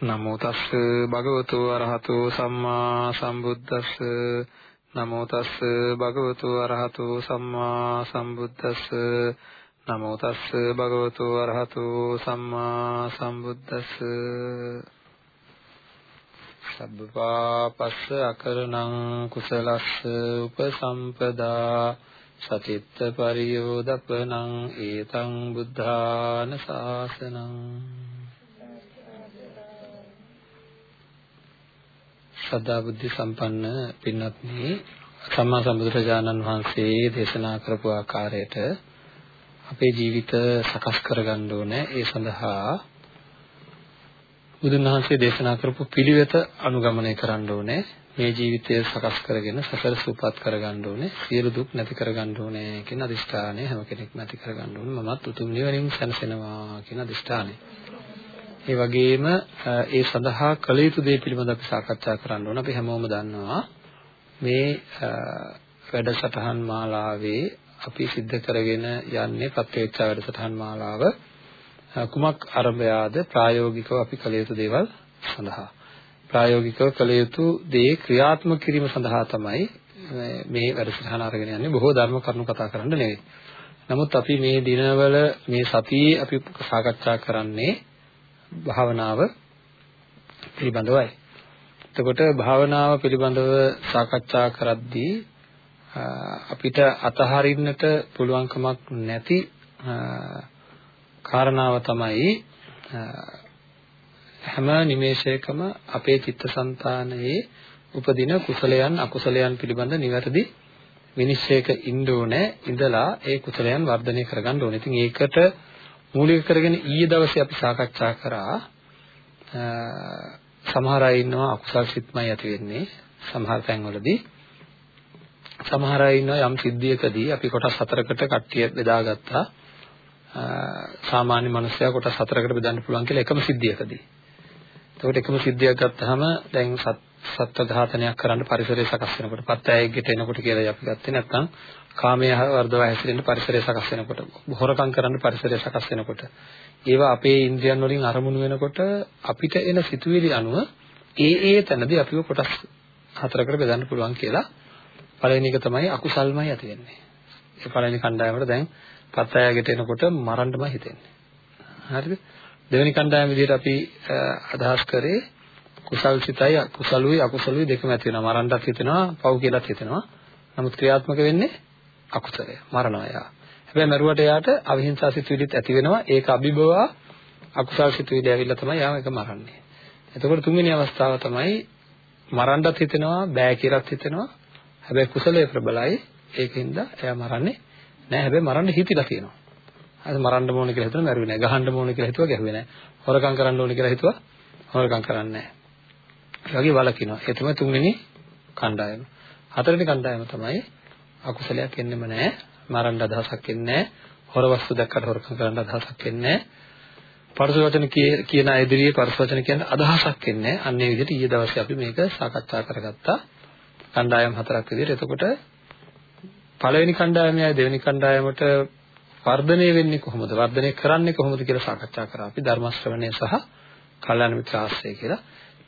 නමෝ තස්ස භගවතු අරහතෝ සම්මා සම්බුද්දස්ස. නමෝ තස්ස භගවතු අරහතෝ සම්මා සම්බුද්දස්ස. නමෝ තස්ස භගවතු අරහතෝ සම්මා සම්බුද්දස්ස. සබ්බපාපස්ස අකරණං කුසලස්ස උපසම්පදා. සචිත්ත පරියෝදපනං ඒතං බුද්ධාන ශාසනං සදා බුද්ධ සම්පන්න පින්වත්නි සම්මා සම්බුදුරජාණන් වහන්සේ දේශනා කරපු ආකාරයට අපේ ජීවිත සකස් කරගන්න ඕනේ. ඒ සඳහා බුදුන් වහන්සේ දේශනා කරපු පිළිවෙත අනුගමනය කරන්න ඕනේ. මේ ජීවිතය සකස් කරගෙන සසර සූපත් කරගන්න ඕනේ. සියලු දුක් නැති කරගන්න ඕනේ කියන අදිෂ්ඨානය හැම කෙනෙක්ම ඇති කරගන්න ඕනේ. මමත් උතුම් නිවනින් සැනසෙනවා කියන අදිෂ්ඨානය. ඒ වගේම ඒ සඳහා කළ යුතු දේ පිළිබඳව අපි සාකච්ඡා කරන්න ඕන. අපි හැමෝම දන්නවා මේ වැඩසටහන් මාලාවේ අපි සිද්ධ කරගෙන යන්නේ ප්‍රත්‍යක්ෂ වැඩසටහන් මාලාව කුමක් ආරම්භයාද ප්‍රායෝගිකව අපි කළ යුතු දේවල් සඳහා. ප්‍රායෝගිකව කළ යුතු දේ ක්‍රියාත්මක කිරීම සඳහා තමයි මේ වැඩසටහන අරගෙන යන්නේ. බොහෝ ධර්ම කරුණු කතා කරන්න නෙවෙයි. නමුත් අපි මේ දිනවල මේ සතියේ අපි සාකච්ඡා කරන්නේ භාවනාව පිළිබඳවයි. එතකොට භාවනාව පිළිබඳව සාකච්ඡා කරද්දී අපිට අතහරින්නට පුළුවන්කමක් නැති කාරණාව තමයි හැම නිමේෂයකම අපේ චිත්තසංතානයේ උපදින කුසලයන් අකුසලයන් පිළිබඳ නිවැරදි විනිශ්චයක ඉන්න ඕනේ ඉඳලා ඒ කුසලයන් වර්ධනය කරගන්න ඕනේ. ඉතින් ඒකට මූලික කරගෙන ඊයේ දවසේ අපි සාකච්ඡා කරා සමහර අය ඉන්නවා අකුසල් සිත්මයි ඇති වෙන්නේ සමහර තැන්වලදී සමහර අය ඉන්නවා යම් සිද්ධියකදී අපි කොටස් හතරකට කට්ටිය බෙදාගත්තා සාමාන්‍ය මිනිස්සයා කොටස් හතරකට බෙදන්න පුළුවන් කියලා එකම සිද්ධියකදී. එතකොට එකම සිද්ධියක් ගත්තාම දැන් සත්ත්ව ඝාතනයක් කරන්න පරිසරය සකස් වෙනකොට පත්තෑයෙක්ට එනකොට කියලා අපි ගත්තේ නැත්නම් කාමයේ වර්ධව හැසිරෙන්න පරිසරය සකස් වෙනකොට හොරකම් කරන්න පරිසරය සකස් වෙනකොට ඒවා අපේ ඉන්ද්‍රියන් වලින් අරමුණු වෙනකොට අපිට එන සිතුවිලි අනුව ඒ ඒ තැනදී අපිව කොටස් හතරකට බෙදන්න පුළුවන් කියලා පළවෙනි එක තමයි අකුසල්මයි ඇති වෙන්නේ. ඒ පළවෙනි කණ්ඩායමට දැන් පත්තෑයකට එනකොට මරන්නමයි හිතෙන්නේ. හරිද? දෙවෙනි කණ්ඩායම විදිහට අපි අදහස් කරේ කුසල් සිතයි කුසලුයි අකුසලුයි දෙකම ඇති වෙනවා. මරන්නත් හිතෙනවා, පව් කියලාත් හිතෙනවා. නමුත් ක්‍රියාත්මක වෙන්නේ අකුසලය. මරණය. හැබැයි මරුවට එයාට අවිහිංසා සිතුවිලිත් ඇති වෙනවා. ඒක අභිභවා අකුසල් සිතුවිලි ඇවිල්ලා තමයි යාම එක මරන්නේ. එතකොට තුන්වෙනි අවස්ථාව තමයි මරන්නත් හිතෙනවා, බෑ කියලාත් හිතෙනවා. හැබැයි කුසලයේ ප්‍රබලයි. ඒකින්ද එයා මරන්නේ නෑ. හැබැයි මරන්න හිතිලා තියෙනවා. හරි මරන්න ඕන කියලා හිතුවා මැරුවේ නෑ. ගහන්න ඕන කියලා හිතුවා ගැහුවේ නෑ. හොරකම් කරන්න ඕන කියලා හිතුවා හොරකම් කරන්නේ නෑ. ඒ වගේ වලකිනවා. ඒ තමයි තුන්වෙනි කණ්ඩායම. හතරවෙනි කණ්ඩායම තමයි අකුසලයක් එන්නෙම නෑ. මරන්න අදහසක් එන්නේ නෑ. හොර වස්තු දැක්කට හොරකම් කරන්න අදහසක් එන්නේ නෑ. පරස වචන කියන ඉදිරියේ පරස වචන කියන අදහසක් එන්නේ නෑ. අන්න ඒ විදිහට ඊයේ දවසේ අපි මේක සාකච්ඡා කරගත්තා. කණ්ඩායම් හතරක් විදිහට. එතකොට පළවෙනි කණ්ඩායමයි දෙවෙනි කණ්ඩායමට වර්ධනය වෙන්නේ කොහොමද? වර්ධනය කරන්නේ කොහොමද කියලා සාකච්ඡා කරා. අපි ධර්ම ශ්‍රවණය සහ කල්යාණ මිත්‍ර ආශ්‍රය කියලා.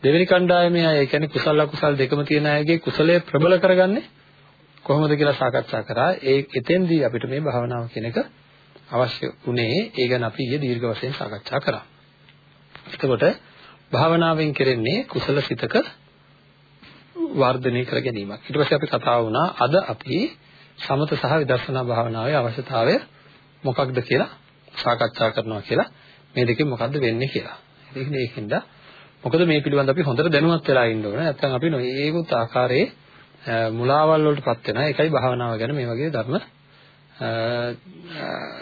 දෙවෙනි කණ්ඩායමේ අය, ඒ කියන්නේ කුසල අකුසල දෙකම තියෙන අයගේ කුසලය ප්‍රබල කරගන්නේ කොහොමද කියලා සාකච්ඡා කරා. ඒ එතෙන්දී අපිට මේ භාවනාව කියන එක අවශ්‍ය උනේ. ඒ ගැන අපි ඊයේ දීර්ඝ වශයෙන් සාකච්ඡා කරා. එතකොට භාවනාවෙන් කෙරෙන්නේ කුසල සිතක වර්ධනය කර ගැනීමක්. ඊට පස්සේ අපි කතා වුණා අද අපි සමත සහ විදර්ශනා භාවනාවේ අවශ්‍යතාවය මොකක්ද කියලා සාකච්ඡා කරනවා කියලා මේ දෙකෙන් මොකද්ද වෙන්නේ කියලා. ඉතින් ඒකින්ද මොකද මේ පිළිබඳව අපි හොඳට දැනුවත් වෙලා ඉන්න ඕනේ. නැත්නම් අපි නොයේකුත් ආකාරයේ මුලාවල් වලටපත් වෙනවා. ඒකයි භාවනාව ගැන මේ වගේ ධර්ම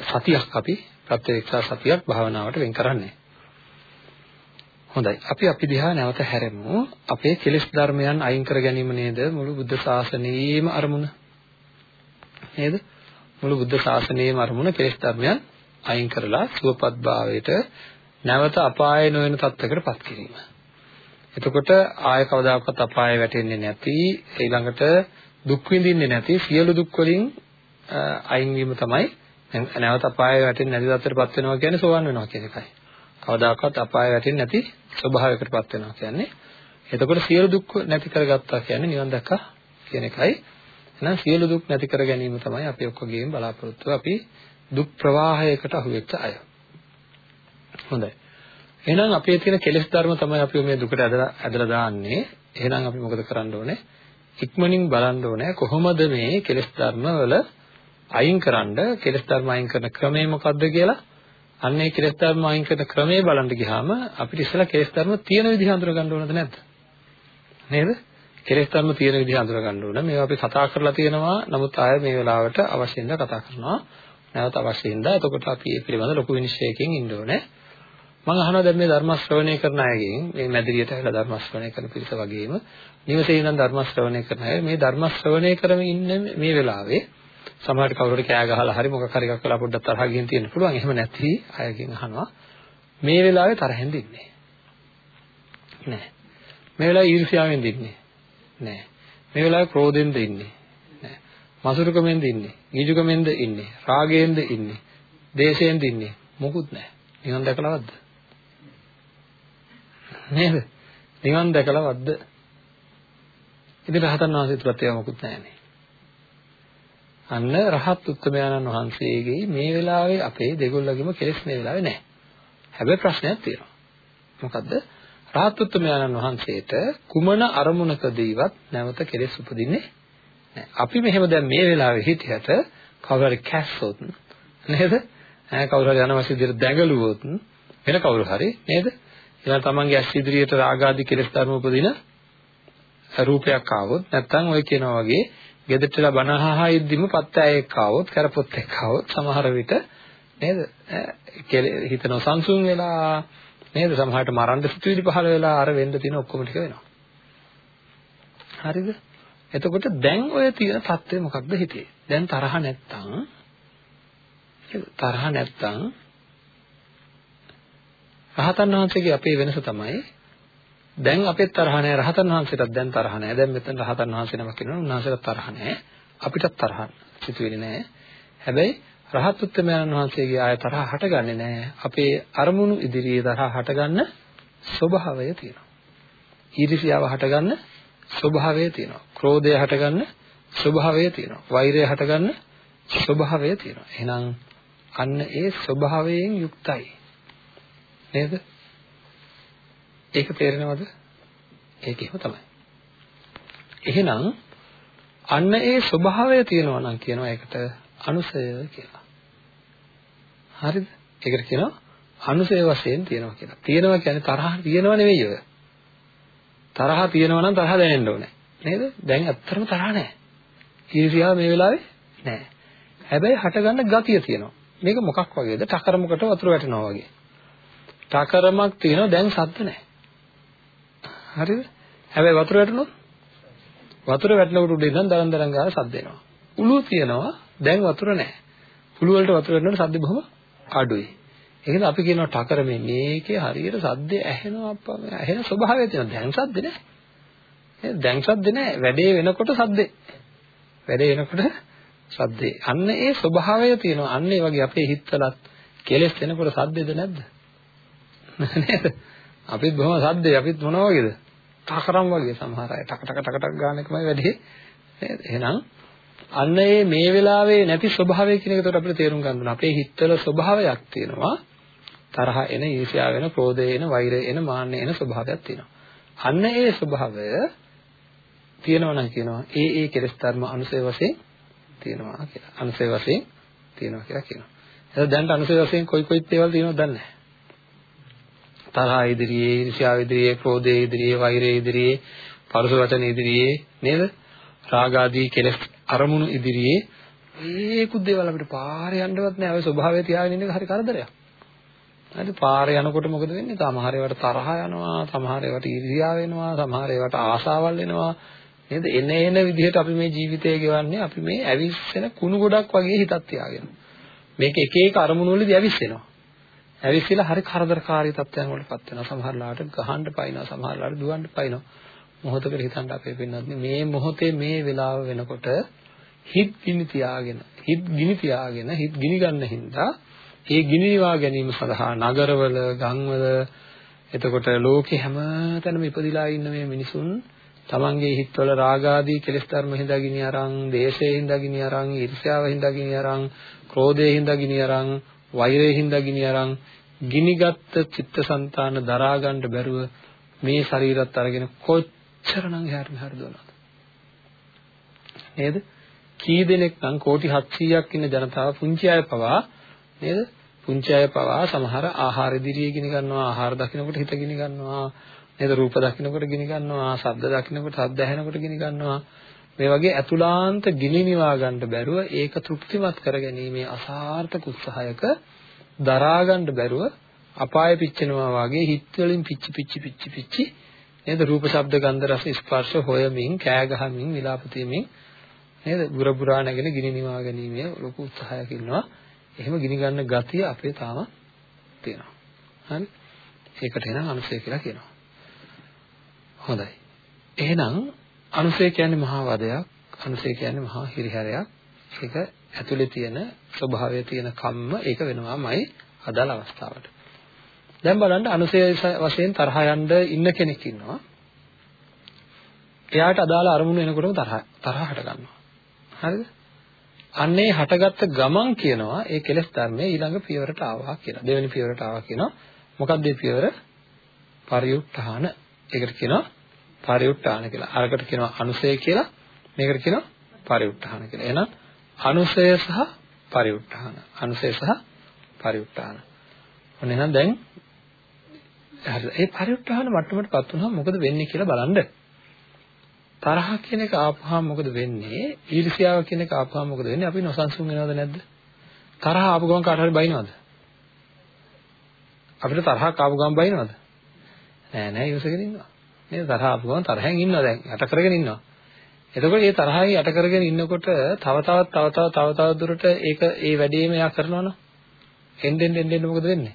සතියක් අපි ප්‍රත්‍යක්ෂ සතියක් භාවනාවට වෙන් කරන්නේ. හොඳයි. අපි අපි දිහා නැවත හැරෙමු. අපේ කෙලෙස් ධර්මයන් අයින් කර ගැනීම නේද මුළු බුද්ධ ශාසනයේම අරමුණ. නේද? මුළු බුද්ධ ශාසනයේම අරමුණ කෙලෙස් ධර්මයන් අයින් කරලා සුවපත් භාවයට නැවත අපාය නොවන තත්ත්වයකටපත් කිරීම. එතකොට ආය කවදාකවත් අපාය වැටෙන්නේ නැති ඊළඟට දුක් විඳින්නේ නැති සියලු දුක් වලින් අයින් වීම තමයි නැවත අපාය වැටෙන්නේ නැති තත්ත්වයකටපත් වෙනවා කියන්නේ සෝවන් වෙනවා කියන එකයි. කවදාකවත් අපාය වැටෙන්නේ නැති ස්වභාවයකටපත් වෙනවා කියන්නේ. එතකොට සියලු දුක් නැති කරගත්තා කියන්නේ නිවන් දැක්කා කියන එකයි. එහෙනම් සියලු දුක් නැති කර ගැනීම තමයි අපි ඔක්කොගේම බලාපොරොත්තුව. අපි දුක් ප්‍රවාහයකට අහු වෙච්ච අය. හොඳයි. එහෙනම් අපේ තියෙන කෙලෙස් ධර්ම තමයි අපි මේ දුකට ඇදලා ඇදලා දාන්නේ. එහෙනම් අපි මොකද කරන්න ඕනේ? ඉක්මනින් බලන්න ඕනේ කොහොමද මේ කෙලෙස් ධර්ම වල අයින් කරන්න කෙලෙස් ධර්ම අයින් කරන ක්‍රමය මොකක්ද කියලා අන්නේ කෙලෙස් ධර්ම අයින් කරන ක්‍රමයේ බලන්න ගියාම අපිට ඉස්සෙල්ලා කෙලෙස් ධර්ම තියෙන විදිහ හඳුන ගන්න ඕනද නැද්ද? නේද? කෙලෙස් ධර්ම තියෙන විදිහ හඳුන ගන්න ඕන. මේවා අපි කතා කරලා තියෙනවා. නමුත් ආය මේ වෙලාවට අවශ්‍ය හින්දා කතා කරනවා. නැවත අවශ්‍ය හින්දා එතකොට අපි මේ පිළිබඳ ලොකු විනිශ්චයකින් ඉන්න ඕනේ. මම අහනවා දැන් මේ ධර්ම ශ්‍රවණය කරන අයගෙන් මේ මැදිරියට ඇවිල්ලා ධර්ම ශ්‍රවණය කරන පිරිස වගේම නිවසේ ඉඳන් ධර්ම ශ්‍රවණය කරන අය මේ ධර්ම ශ්‍රවණය කරමින් ඉන්න මේ වෙලාවේ සමහරට කවුරුහරි කෑ ගහලා හරි මොකක් හරි එකක් කළා පොඩ්ඩක් තරහ ගින් තියෙන්න පුළුවන්. එහෙම නැති අයගෙන් අහනවා මේ වෙලාවේ තරහෙන් දින්නේ නෑ. මේ වෙලාවේ ඊර්ෂ්‍යාවෙන් දින්නේ නෑ. මේ වෙලාවේ ක්‍රෝධෙන්ද ඉන්නේ නෑ. මසුරුකමෙන්ද ඉන්නේ. ගීජුකමෙන්ද ඉන්නේ. රාගයෙන්ද ඉන්නේ. දේශයෙන්ද ඉන්නේ. මොකුත් නෑ. නිවන් දැකලවත්ද? නේද? නිවන් දැකලවත්ද? ඉතින් රහතන් වහන්සේ තුලත් ඒවා මොකුත් නෑනේ. අන්න රහත් උත්තමයන්න් වහන්සේගේ මේ වෙලාවේ අපේ දෙගොල්ලගෙම කෙලෙස් මේ වෙලාවේ නැහැ. හැබැයි ප්‍රශ්නයක් තියෙනවා. මොකද්ද? රහත් උත්තමයන්න් වහන්සේට කුමන අරමුණකදීවත් නැවත කෙලෙස් උපදින්නේ නැහැ. අපි මෙහෙම දැන් මේ වෙලාවේ හිටියට කවුරු හරි කැස්සොත් නේද? ඈ කවුරු හරි අනවශ්‍ය විදිහට දැඟලුවොත් වෙන කවුරු හරි නේද? ඊළඟ තමන්ගේ ඇස් ඉදිරියට රාගාදී කෙලෙස් ධර්ම උපදින රූපයක් ආවොත් නැත්නම් ඔය කියනවා වගේ ගෙදරටලා බනහහා ඉද්දිම පත්තෑයෙක් ආවොත් කරපොත්තෙක් ආවොත් සමහර විට නේද? හිතන සංසුන් වෙලා නේද? සමහරට මරන්න සිතුවිලි පහළ වෙලා අර වෙන්න තියෙන ඔක්කොම ටික වෙනවා. හරිද? එතකොට දැන් ඔය තියෙන தත්ත්වය මොකක්ද හිතේ? දැන් තරහ නැත්තම් තරහ නැත්තම් රහතන් වහන්සේගේ අපේ වෙනස තමයි දැන් අපිත් තරහ නැහැ රහතන් වහන්සේටත් දැන් තරහ නැහැ. දැන් මෙතන රහතන් වහන්සේ නමක් ඉන්නවා උන්වහන්සේට තරහ නැහැ. අපිටත් තරහ සිතුවිලි නැහැ. හැබැයි රහත් උත්තමයන් වහන්සේගේ ආය තරහ හටගන්නේ නැහැ. අපේ අරමුණු ඉදිරියේ තරහ හටගන්න ස්වභාවය තියෙනවා. ඊර්ෂ්‍යාව හටගන්න ස්වභාවය තියෙනවා. ක්‍රෝධය හටගන්න ස්වභාවය තියෙනවා. වෛරය හටගන්න ස්වභාවය තියෙනවා. එහෙනම් අන්න ඒ ස්වභාවයෙන් යුක්තයි. නේද? ඒක තේරෙනවද? ඒක එහෙම තමයි. එහෙනම් අන්න ඒ ස්වභාවය තියෙනවා නම් කියනවා ඒකට අනුසය කියලා. හරිද? ඒකට කියනවා අනුසය වශයෙන් තියෙනවා කියලා. තියෙනවා කියන්නේ තරහ තියෙනව නෙවෙයි ඔය. තරහ තියෙනවා නම් තරහ දැනෙන්න ඕනේ. නේද? දැන් ඇත්තටම තරහ නැහැ. ඊර්ෂ්‍යාව මේ වෙලාවේ නැහැ. හැබැයි හටගන්න ගතිය තියෙනවා. මේක මොකක් වගේද? ටකරමකට වතුර වැටෙනවා වගේ. ටකරමක් තියෙනවා දැන් සද්ද නැහැ. හරිද? හැබැයි වතුර වැටුණොත් වතුර වැටෙනකොට උඩ ඉඳන් දරන් දරන් ගාලා සද්ද එනවා. උළු තියනවා දැන් වතුර නැහැ. උළු වලට වතුර වැටෙනකොට සද්ද බොහොම අඩුයි. ඒකද අපි කියනවා ටකර මේ මේකේ හරියට සද්ද ඇහෙනවා අප්පා මේ ඇහෙන ස්වභාවය තියෙනවා. දැන් සද්ද නැහැ. නේද? දැන් සද්ද නැහැ. වැඩේ වෙනකොට සද්දේ. වැඩේ වෙනකොට සද්දේ. අන්න ඒ ස්වභාවය තියෙනවා. අන්න ඒ වගේ අපේ හිතවලත් කෙලෙස් වෙනකොට සද්දේද නැද්ද? නේද? අපිත් බොහොම සද්දේ අපිත් මොනවා වගේද? ටකරම් වගේ සමහර අය ටක ටක ටක ටක ගන්න එකමයි වැඩි. නේද? එහෙනම් අන්න ඒ මේ වෙලාවේ නැති ස්වභාවය කියන එක උඩ අපිට තේරුම් ගන්න ඕන. අපේ හිතවල ස්වභාවයක් තියෙනවා. තරහ එන ඊර්ෂ්‍යාව වෙන ක්‍රෝධය එන වෛරය එන මාන්නය එන ස්වභාවයක් තියෙනවා. අන්න ඒ ස්වභාවය තියෙනවා නම් කියනවා ඒ ඒ කෙලස් ධර්ම අනුසය වශයෙන් තියෙනවා කියලා. අනුසය වශයෙන් තියෙනවා කියලා කියනවා. එහෙනම් දැන් අනුසය වශයෙන් කොයි කොයි දේවල් තියෙනවද දන්නේ නැහැ. තරහ ඉදිරියේ, ඊර්ෂ්‍යාව ඉදිරියේ, ක්‍රෝධය ඉදිරියේ, වෛරය ඉදිරියේ, පරුස වචන ඉදිරියේ නේද? රාග ආදී කෙලෙස් අරමුණු ඉදිරියේ ඒකුත් දේවල් අපිට පාරේ යන්නවත් නෑ. ඔය ස්වභාවය තියාගෙන ඉන්න එක හරි කරදරයක්. හරි පාරේ යනකොට මොකද වෙන්නේ? සමහර ඒවාට තරහ යනවා, සමහර ඒවාට ඊර්ෂ්‍යාව වෙනවා, සමහර ඒවාට ආසාවල් එනවා. නේද? එන එන විදිහට අපි මේ ජීවිතය ගෙවන්නේ අපි මේ ඇවිස්සෙන කුණු ගොඩක් වගේ හිතක් තියාගෙන. මේක එක එක අරමුණු වලදී ඇවිස්සෙනවා. ඇවිස්සලා හරි කරදරකාරී තත්ත්වයන් වලටපත් වෙනවා. සමහරලාට ගහන්න පයින්නවා, සමහරලාට දුවන්න පයින්නවා. මොහොතකට හිතන්න අපේ පින්නත් මේ මොහොතේ මේ වෙලාව වෙනකොට හිත ගිනි තියාගෙන හිත ගිනි තියාගෙන හිත ගිනි ගන්න හින්දා ඒ ගිනි නිවා ගැනීම සඳහා නගරවල ගම්වල එතකොට ලෝකේ හැමතැනම ඉපදිලා ඉන්න මේ මිනිසුන් තමන්ගේ හිතවල රාගාදී කෙලෙස් ධර්ම හින්දා ගිනි අරන්, දේශයෙන් හින්දා ගිනි අරන්, ඊර්ෂ්‍යාව හින්දා ගිනි අරන්, ක්‍රෝධයෙන් හින්දා ගිනි අරන්, වෛරයෙන් හින්දා ගිනි අරන්, ගිනිගත් චිත්තසංතාන දරා ගන්න බැරුව මේ ශරීරත් අරගෙන කොච්චරනම් එහාට මෙහාට දුවනවද? නේද? කී දෙනෙක් නම් කෝටි 700ක් ඉන්න ජනතාව පුංචි අය පවා නේද? පුංචි අය පවා සමහර ආහාර ඉදිරියේ ගිනි ගන්නවා, ආහාර දකින්නකොට හිත ගිනි ගන්නවා, නේද? රූප දකින්නකොට ගිනි ගන්නවා, ශබ්ද දකින්නකොට ශබ්ද ඇහෙනකොට ගිනි ගන්නවා. මේ වගේ අතුලාන්ත ගිනි නිවා ගන්න බැරුව ඒක තෘප්තිමත් කරගැනීමේ අසාර්ථක උත්සාහයක දරා ගන්න බැරුව අපාය පිච්චෙනවා වගේ හිත වලින් පිච්චි පිච්චි පිච්චි පිච්චි නේද? රූප ශබ්ද ගන්ධ රස ස්පර්ශ හොයමින් කෑ ගහමින් විලාප තියමින් නේද? බුර බුරා නැගෙන ගිනි නිවා ගැනීමේ ලොකු උත්සාහයක් ඉන්නවා. එහෙම ගිනි ගන්න ගතිය අපේ තාම තියෙනවා. හරි? ඒකට එනම් අනුසය කියලා කියනවා. හොඳයි. එහෙනම් අනුසය කියන්නේ මහා වදයක් අනුසය කියන්නේ මහා හිරිහැරයක් ඒක ඇතුලේ තියෙන ස්වභාවය තියෙන කම්ම ඒක වෙනවාමයි අදාළ අවස්ථාවට දැන් බලන්න අනුසය වශයෙන් තරහ යන්න ඉන්න කෙනෙක් ඉන්නවා. එයාට අදාළ අරමුණු එනකොටම තරහ තරහ හට ගන්නවා. හරිද? අන්නේ හටගත්ත ගමන් කියනවා ඒ කෙලෙස් ධර්මයේ ඊළඟ පියවරට ආවා කියලා. දෙවෙනි පියවරට ආවා කියනවා. මොකක්ද මේ පියවර? පරිඋත්ථාන. ඒකට කියනවා පරිඋත්ථාන කියලා. අරකට කියනවා අනුසය කියලා. මේකට කියනවා පරිඋත්ථාන කියලා. එහෙනම් අනුසය සහ පරිඋත්ථාන. අනුසය සහ පරිඋත්ථාන. ඔන්න එහෙනම් දැන් හරි ඒ පරිඋත්ථාන මට්ටමටපත් වුණාම මොකද වෙන්නේ කියලා බලන්න. තරහ කියන එක ආපුහම මොකද වෙන්නේ? ඊර්ෂ්‍යාව කියන එක ආපුහම මොකද වෙන්නේ? අපි නොසන්සුන් වෙනවද නැද්ද? තරහ ආපු ගමන් කාට හරි බයිනවද? අපිට තරහක් ආපු ගමන් බයිනවද? නෑ නෑ ඉවසගෙන ඉන්නවා. නේද? තරහ ආපු ගමන් තරහෙන් ඉන්නවා දැන්. යට කරගෙන ඉන්නවා. එතකොට මේ තරහයි යට කරගෙන ඉන්නකොට තව තවත් තව තව තව තව දුරට ඒක ඒ වැඩේම එයා කරනවනේ. එන්නෙන් එන්නෙන් මොකද වෙන්නේ?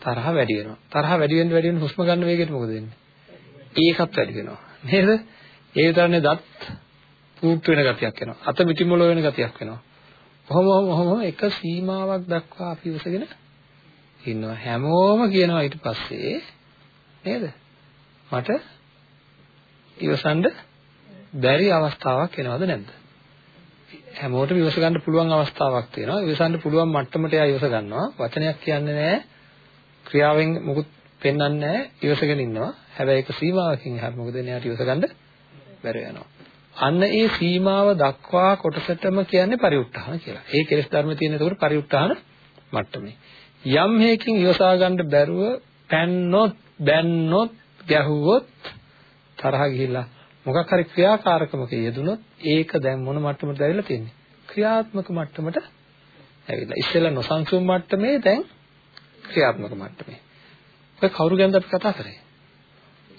තරහ වැඩි වෙනවා. තරහ වැඩි වෙන වැඩි වෙන හුස්ම ගන්න වේගෙට මොකද වෙන්නේ? ඒකත් වැඩි වෙනවා. නේද? ඒ විතරනේ දත් පූට් වෙන ගතියක් එනවා. අත මිටිමොල වෙන ගතියක් වෙනවා. කොහොම කොහොම එක සීමාවක් දක්වා අපි ඉවසගෙන ඉන්නවා. හැමෝම කියනවා ඊට පස්සේ නේද? මට ඉවසන්න බැරි අවස්ථාවක් එනවද නැද්ද? හැමෝටම ඉවස ගන්න පුළුවන් අවස්ථාවක් තියෙනවා. ඉවසන්න පුළුවන් මට්ටමට එයා ඉවස ගන්නවා. වචනයක් කියන්නේ නැහැ. ක්‍රියාවෙන් මොකුත් පෙන්වන්නේ නැහැ. ඉවසගෙන ඉන්නවා. හැබැයි ඒක සීමාවකින් එහාට මොකද වෙන්නේ? එයාට ඉවස ගන්න බැරි වෙනවා. අන්න ඒ සීමාව දක්වා කොටසටම කියන්නේ පරිඋත්ථාන කියලා. ඒ කෙලෙස් ධර්ම තියෙන ඒකට පරිඋත්ථාන මට්ටමේ. යම් හේකින් ඉවසා ගන්න බැරුව පැන්නොත්, බැන්නොත්, ගැහුවොත් තරහ ගිහිල්ලා මොකක් හරි ක්‍රියාකාරකමක යෙදුනොත් ඒක දැන් මොන මට්ටමටද ඇවිල්ලා තියෙන්නේ? ක්‍රියාත්මක මට්ටමට ඇවිල්ලා. ඉස්සෙල්ලා නොසන්සුන් මට්ටමේ දැන් ක්‍රියාත්මක මට්ටමේ. ඔය කවුරු ගැනද අපි කතා කරේ?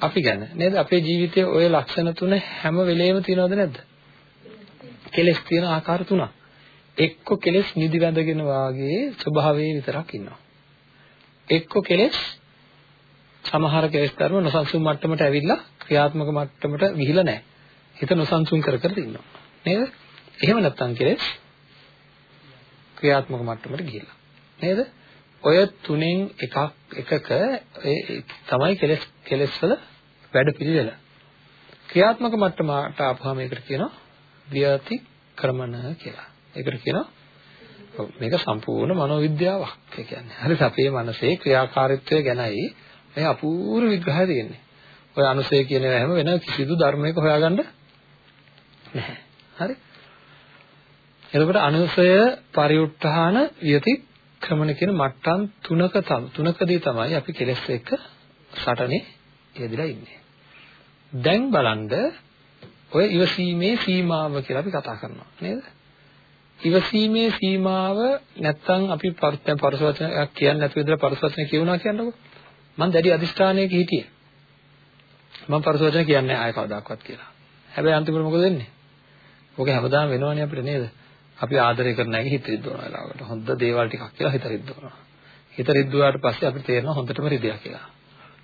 අපි ගැන නේද? අපේ ජීවිතයේ ওই ලක්ෂණ තුන හැම වෙලේම තියෙනවද නැද්ද? කෙලස් තියෙන ආකාර තුනක්. එක්ක කෙලස් නිදි වැඳගෙන වාගේ ස්වභාවයේ විතරක් ඉන්නවා. එක්ක කෙලස් සමහර කෙලස් ධර්ම නොසන්සුන් මට්ටමට ඇවිල්ලා ක්‍රියාත්මක මට්ටමට ගිහිලා නැහැ. හිත නොසන්සුන් කර කර ඉන්නවා. නේද? එහෙම නැත්නම් කෙලස් ක්‍රියාත්මක මට්ටමට ගිහිලා. නේද? ඔය තුනෙන් එකක් එකක ඒ තමයි කෙලස් කෙලස් වල වැඩ පිළිවෙල. ක්‍රියාත්මක මට්ටමට ආපුවාම ඒකට කියනවා ව්‍යතික්‍රමණ කියලා. ඒකට කියනවා මේක සම්පූර්ණ මනෝවිද්‍යාවක්. ඒ කියන්නේ හරිද අපේ මනසේ ක්‍රියාකාරීත්වය ගැනයි මේ අපූර්ව විග්‍රහය තියෙන්නේ. ඔය අනුසය කියන හැම වෙන කිසිදු ධර්මයක හොයාගන්න නැහැ. හරි? එතකොට අනුසය පරිඋත්ථාන යති ක්‍රමණ කියන මට්ටම් තුනක තම තුනකදී තමයි අපි කෙලස් එක්ක සටනේ යෙදලා ඉන්නේ. දැන් බලන්න ඔය ඉවසීමේ සීමාව කියලා අපි කතා කරනවා නේද? ඉවසීමේ සීමාව නැත්තම් අපි දැන් පරස වචනයක් කියන්නේ නැතුව ඉඳලා පරස වචන කියුණා කියන්නකො. මම දැඩි අදිෂ්ඨානයක හිටියේ. මම පරස වචන කියන්නේ ආය කවදාකවත් කියලා. හැබැයි අන්තිමට මොකද වෙන්නේ? ඔක හැමදාම වෙනවනේ අපිට නේද? අපි ආදරය කරන අයගේ හිත රිද්දවන වෙලාවට හොඳ දේවල් ටිකක් කියලා හිත රිද්දවනවා. හිත රිද්දුවාට පස්සේ අපිට තේරෙනවා හොඳටම රිදියා කියලා.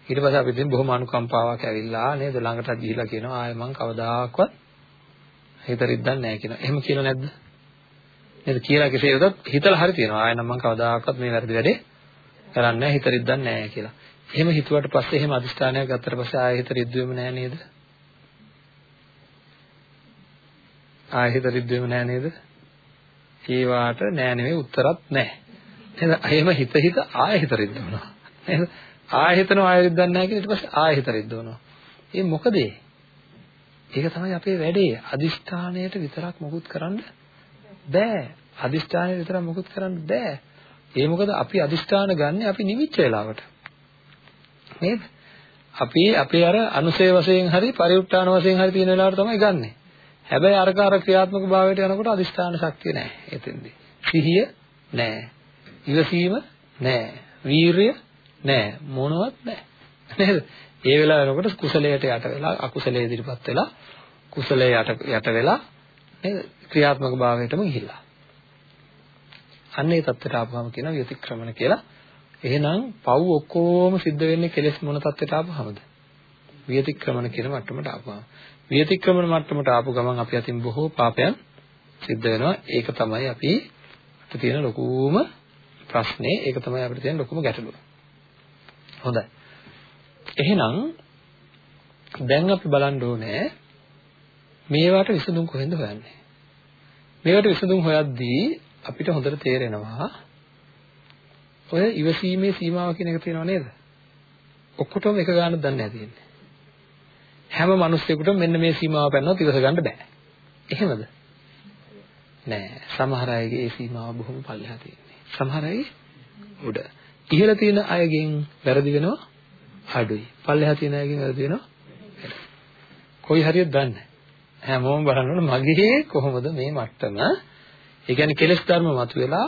ඊට පස්සේ අපි ඉතින් බොහොම අනුකම්පාවක් ඇවිල්ලා නේද ළඟටත් ගිහිලා කියනවා ආයේ මං කවදාකවත් හිත රිද්දන්නේ නැහැ කියනවා. එහෙම කියලා නැද්ද? නේද කියලා කෙසේ වෙතත් හිතලා හරි තියෙනවා. ආයෙ නම් මම කවදාකවත් මේ වැරදි වැඩේ කරන්නේ නැහැ හිත රිද්දන්නේ නැහැ කියලා. එහෙම හිතුවට පස්සේ එහෙම අදිස්ථානයක් ගත්තට පස්සේ ආයෙ හිත රිද්දුවෙම නැහැ නේද? ආයෙ හිත රිද්දුවෙම නැහැ නේද? ඒ වාට නෑ නෙමෙයි උත්තරත් නැහැ. නේද? එහෙම හිත හිත ආයෙ හිත රිද්දවනවා. නේද? ආයෙ හිතනවා ආයෙ රිද්දන්නේ නැහැ කියලා ඊට පස්සේ ආයෙ හිත රිද්දවනවා. ඒ මොකද ඒ? ඒක තමයි අපේ වැඩේ. අදිස්ථානයට විතරක් මොකුත් කරන්න බෑ. අදිෂ්ඨානය විතර මොකුත් කරන්න බෑ. ඒ මොකද අපි අදිෂ්ඨාන ගන්න අපි නිවිච්ච වෙලාවට. නේද? අපි අපේ අර අනුසේ වශයෙන් හරි පරිඋත්ථාන වශයෙන් හරි තියෙන වෙලාවට තමයි ගන්නෙ. හැබැයි අරක අර ක්‍රියාත්මක භාවයට යනකොට අදිස්ථාන ශක්තිය නැහැ එතෙන්දී. සිහිය නැහැ. ඉවසීම නැහැ. වීරිය නැහැ. මොනවත් නැහැ. නේද? ඒ වෙලාව වෙනකොට කුසලයට යට වෙලා අකුසලයේ ඉදිරිපත් වෙලා කුසලයේ යට යට වෙලා නේද? ක්‍රියාත්මක භාවයටම ගිහිල්ලා. අන්න ඒ தත්තට ආපුවම කියන විතික්‍රමණ කියලා එහෙනම් පව් ඔක්කොම සිද්ධ වෙන්නේ කෙලෙස් මොන தත්ත්වයට ආපුවමද? විතික්‍රමණ කියන මට්ටමට ආපුවම. විතික්‍රමණ මට්ටමට ආපු ගමන් අපි අතින් බොහෝ පාපයන් සිද්ධ වෙනවා. ඒක තමයි අපි අපිට තියෙන ලොකුම ප්‍රශ්නේ. ඒක තමයි අපිට තියෙන ලොකුම ගැටලුව. හොඳයි. එහෙනම් දැන් අපි බලන්න ඕනේ මේවට විසඳුම් කොහෙන්ද හොයන්නේ? මේවට විසඳුම් හොයද්දී අපිට හොඳට තේරෙනවා ඔය ඉවසීමේ සීමාව කියන එක තියෙනව නේද? ඔක්කොටම එක ගානක් දන්නේ නැහැ තියෙන්නේ. හැම මිනිස්සෙකුටම මෙන්න මේ සීමාව පැනනොත් ඉවස ගන්න බෑ. එහෙමද? නෑ. සමහර අයගේ ඒ සීමාව බොහොම පල්ලෙහා තියෙන්නේ. සමහර අය උඩ. ඉහළ තියෙන අයගෙන් වැරදි වෙනවා අඩුයි. පල්ලෙහා තියෙන අයගෙන් වැරදි වෙනවා කොයි හරියද දන්නේ හැමෝම බලන්න මගේ කොහොමද මේ මට්ටම ඒ කියන්නේ කෙලෙස් ධර්ම මතුවෙලා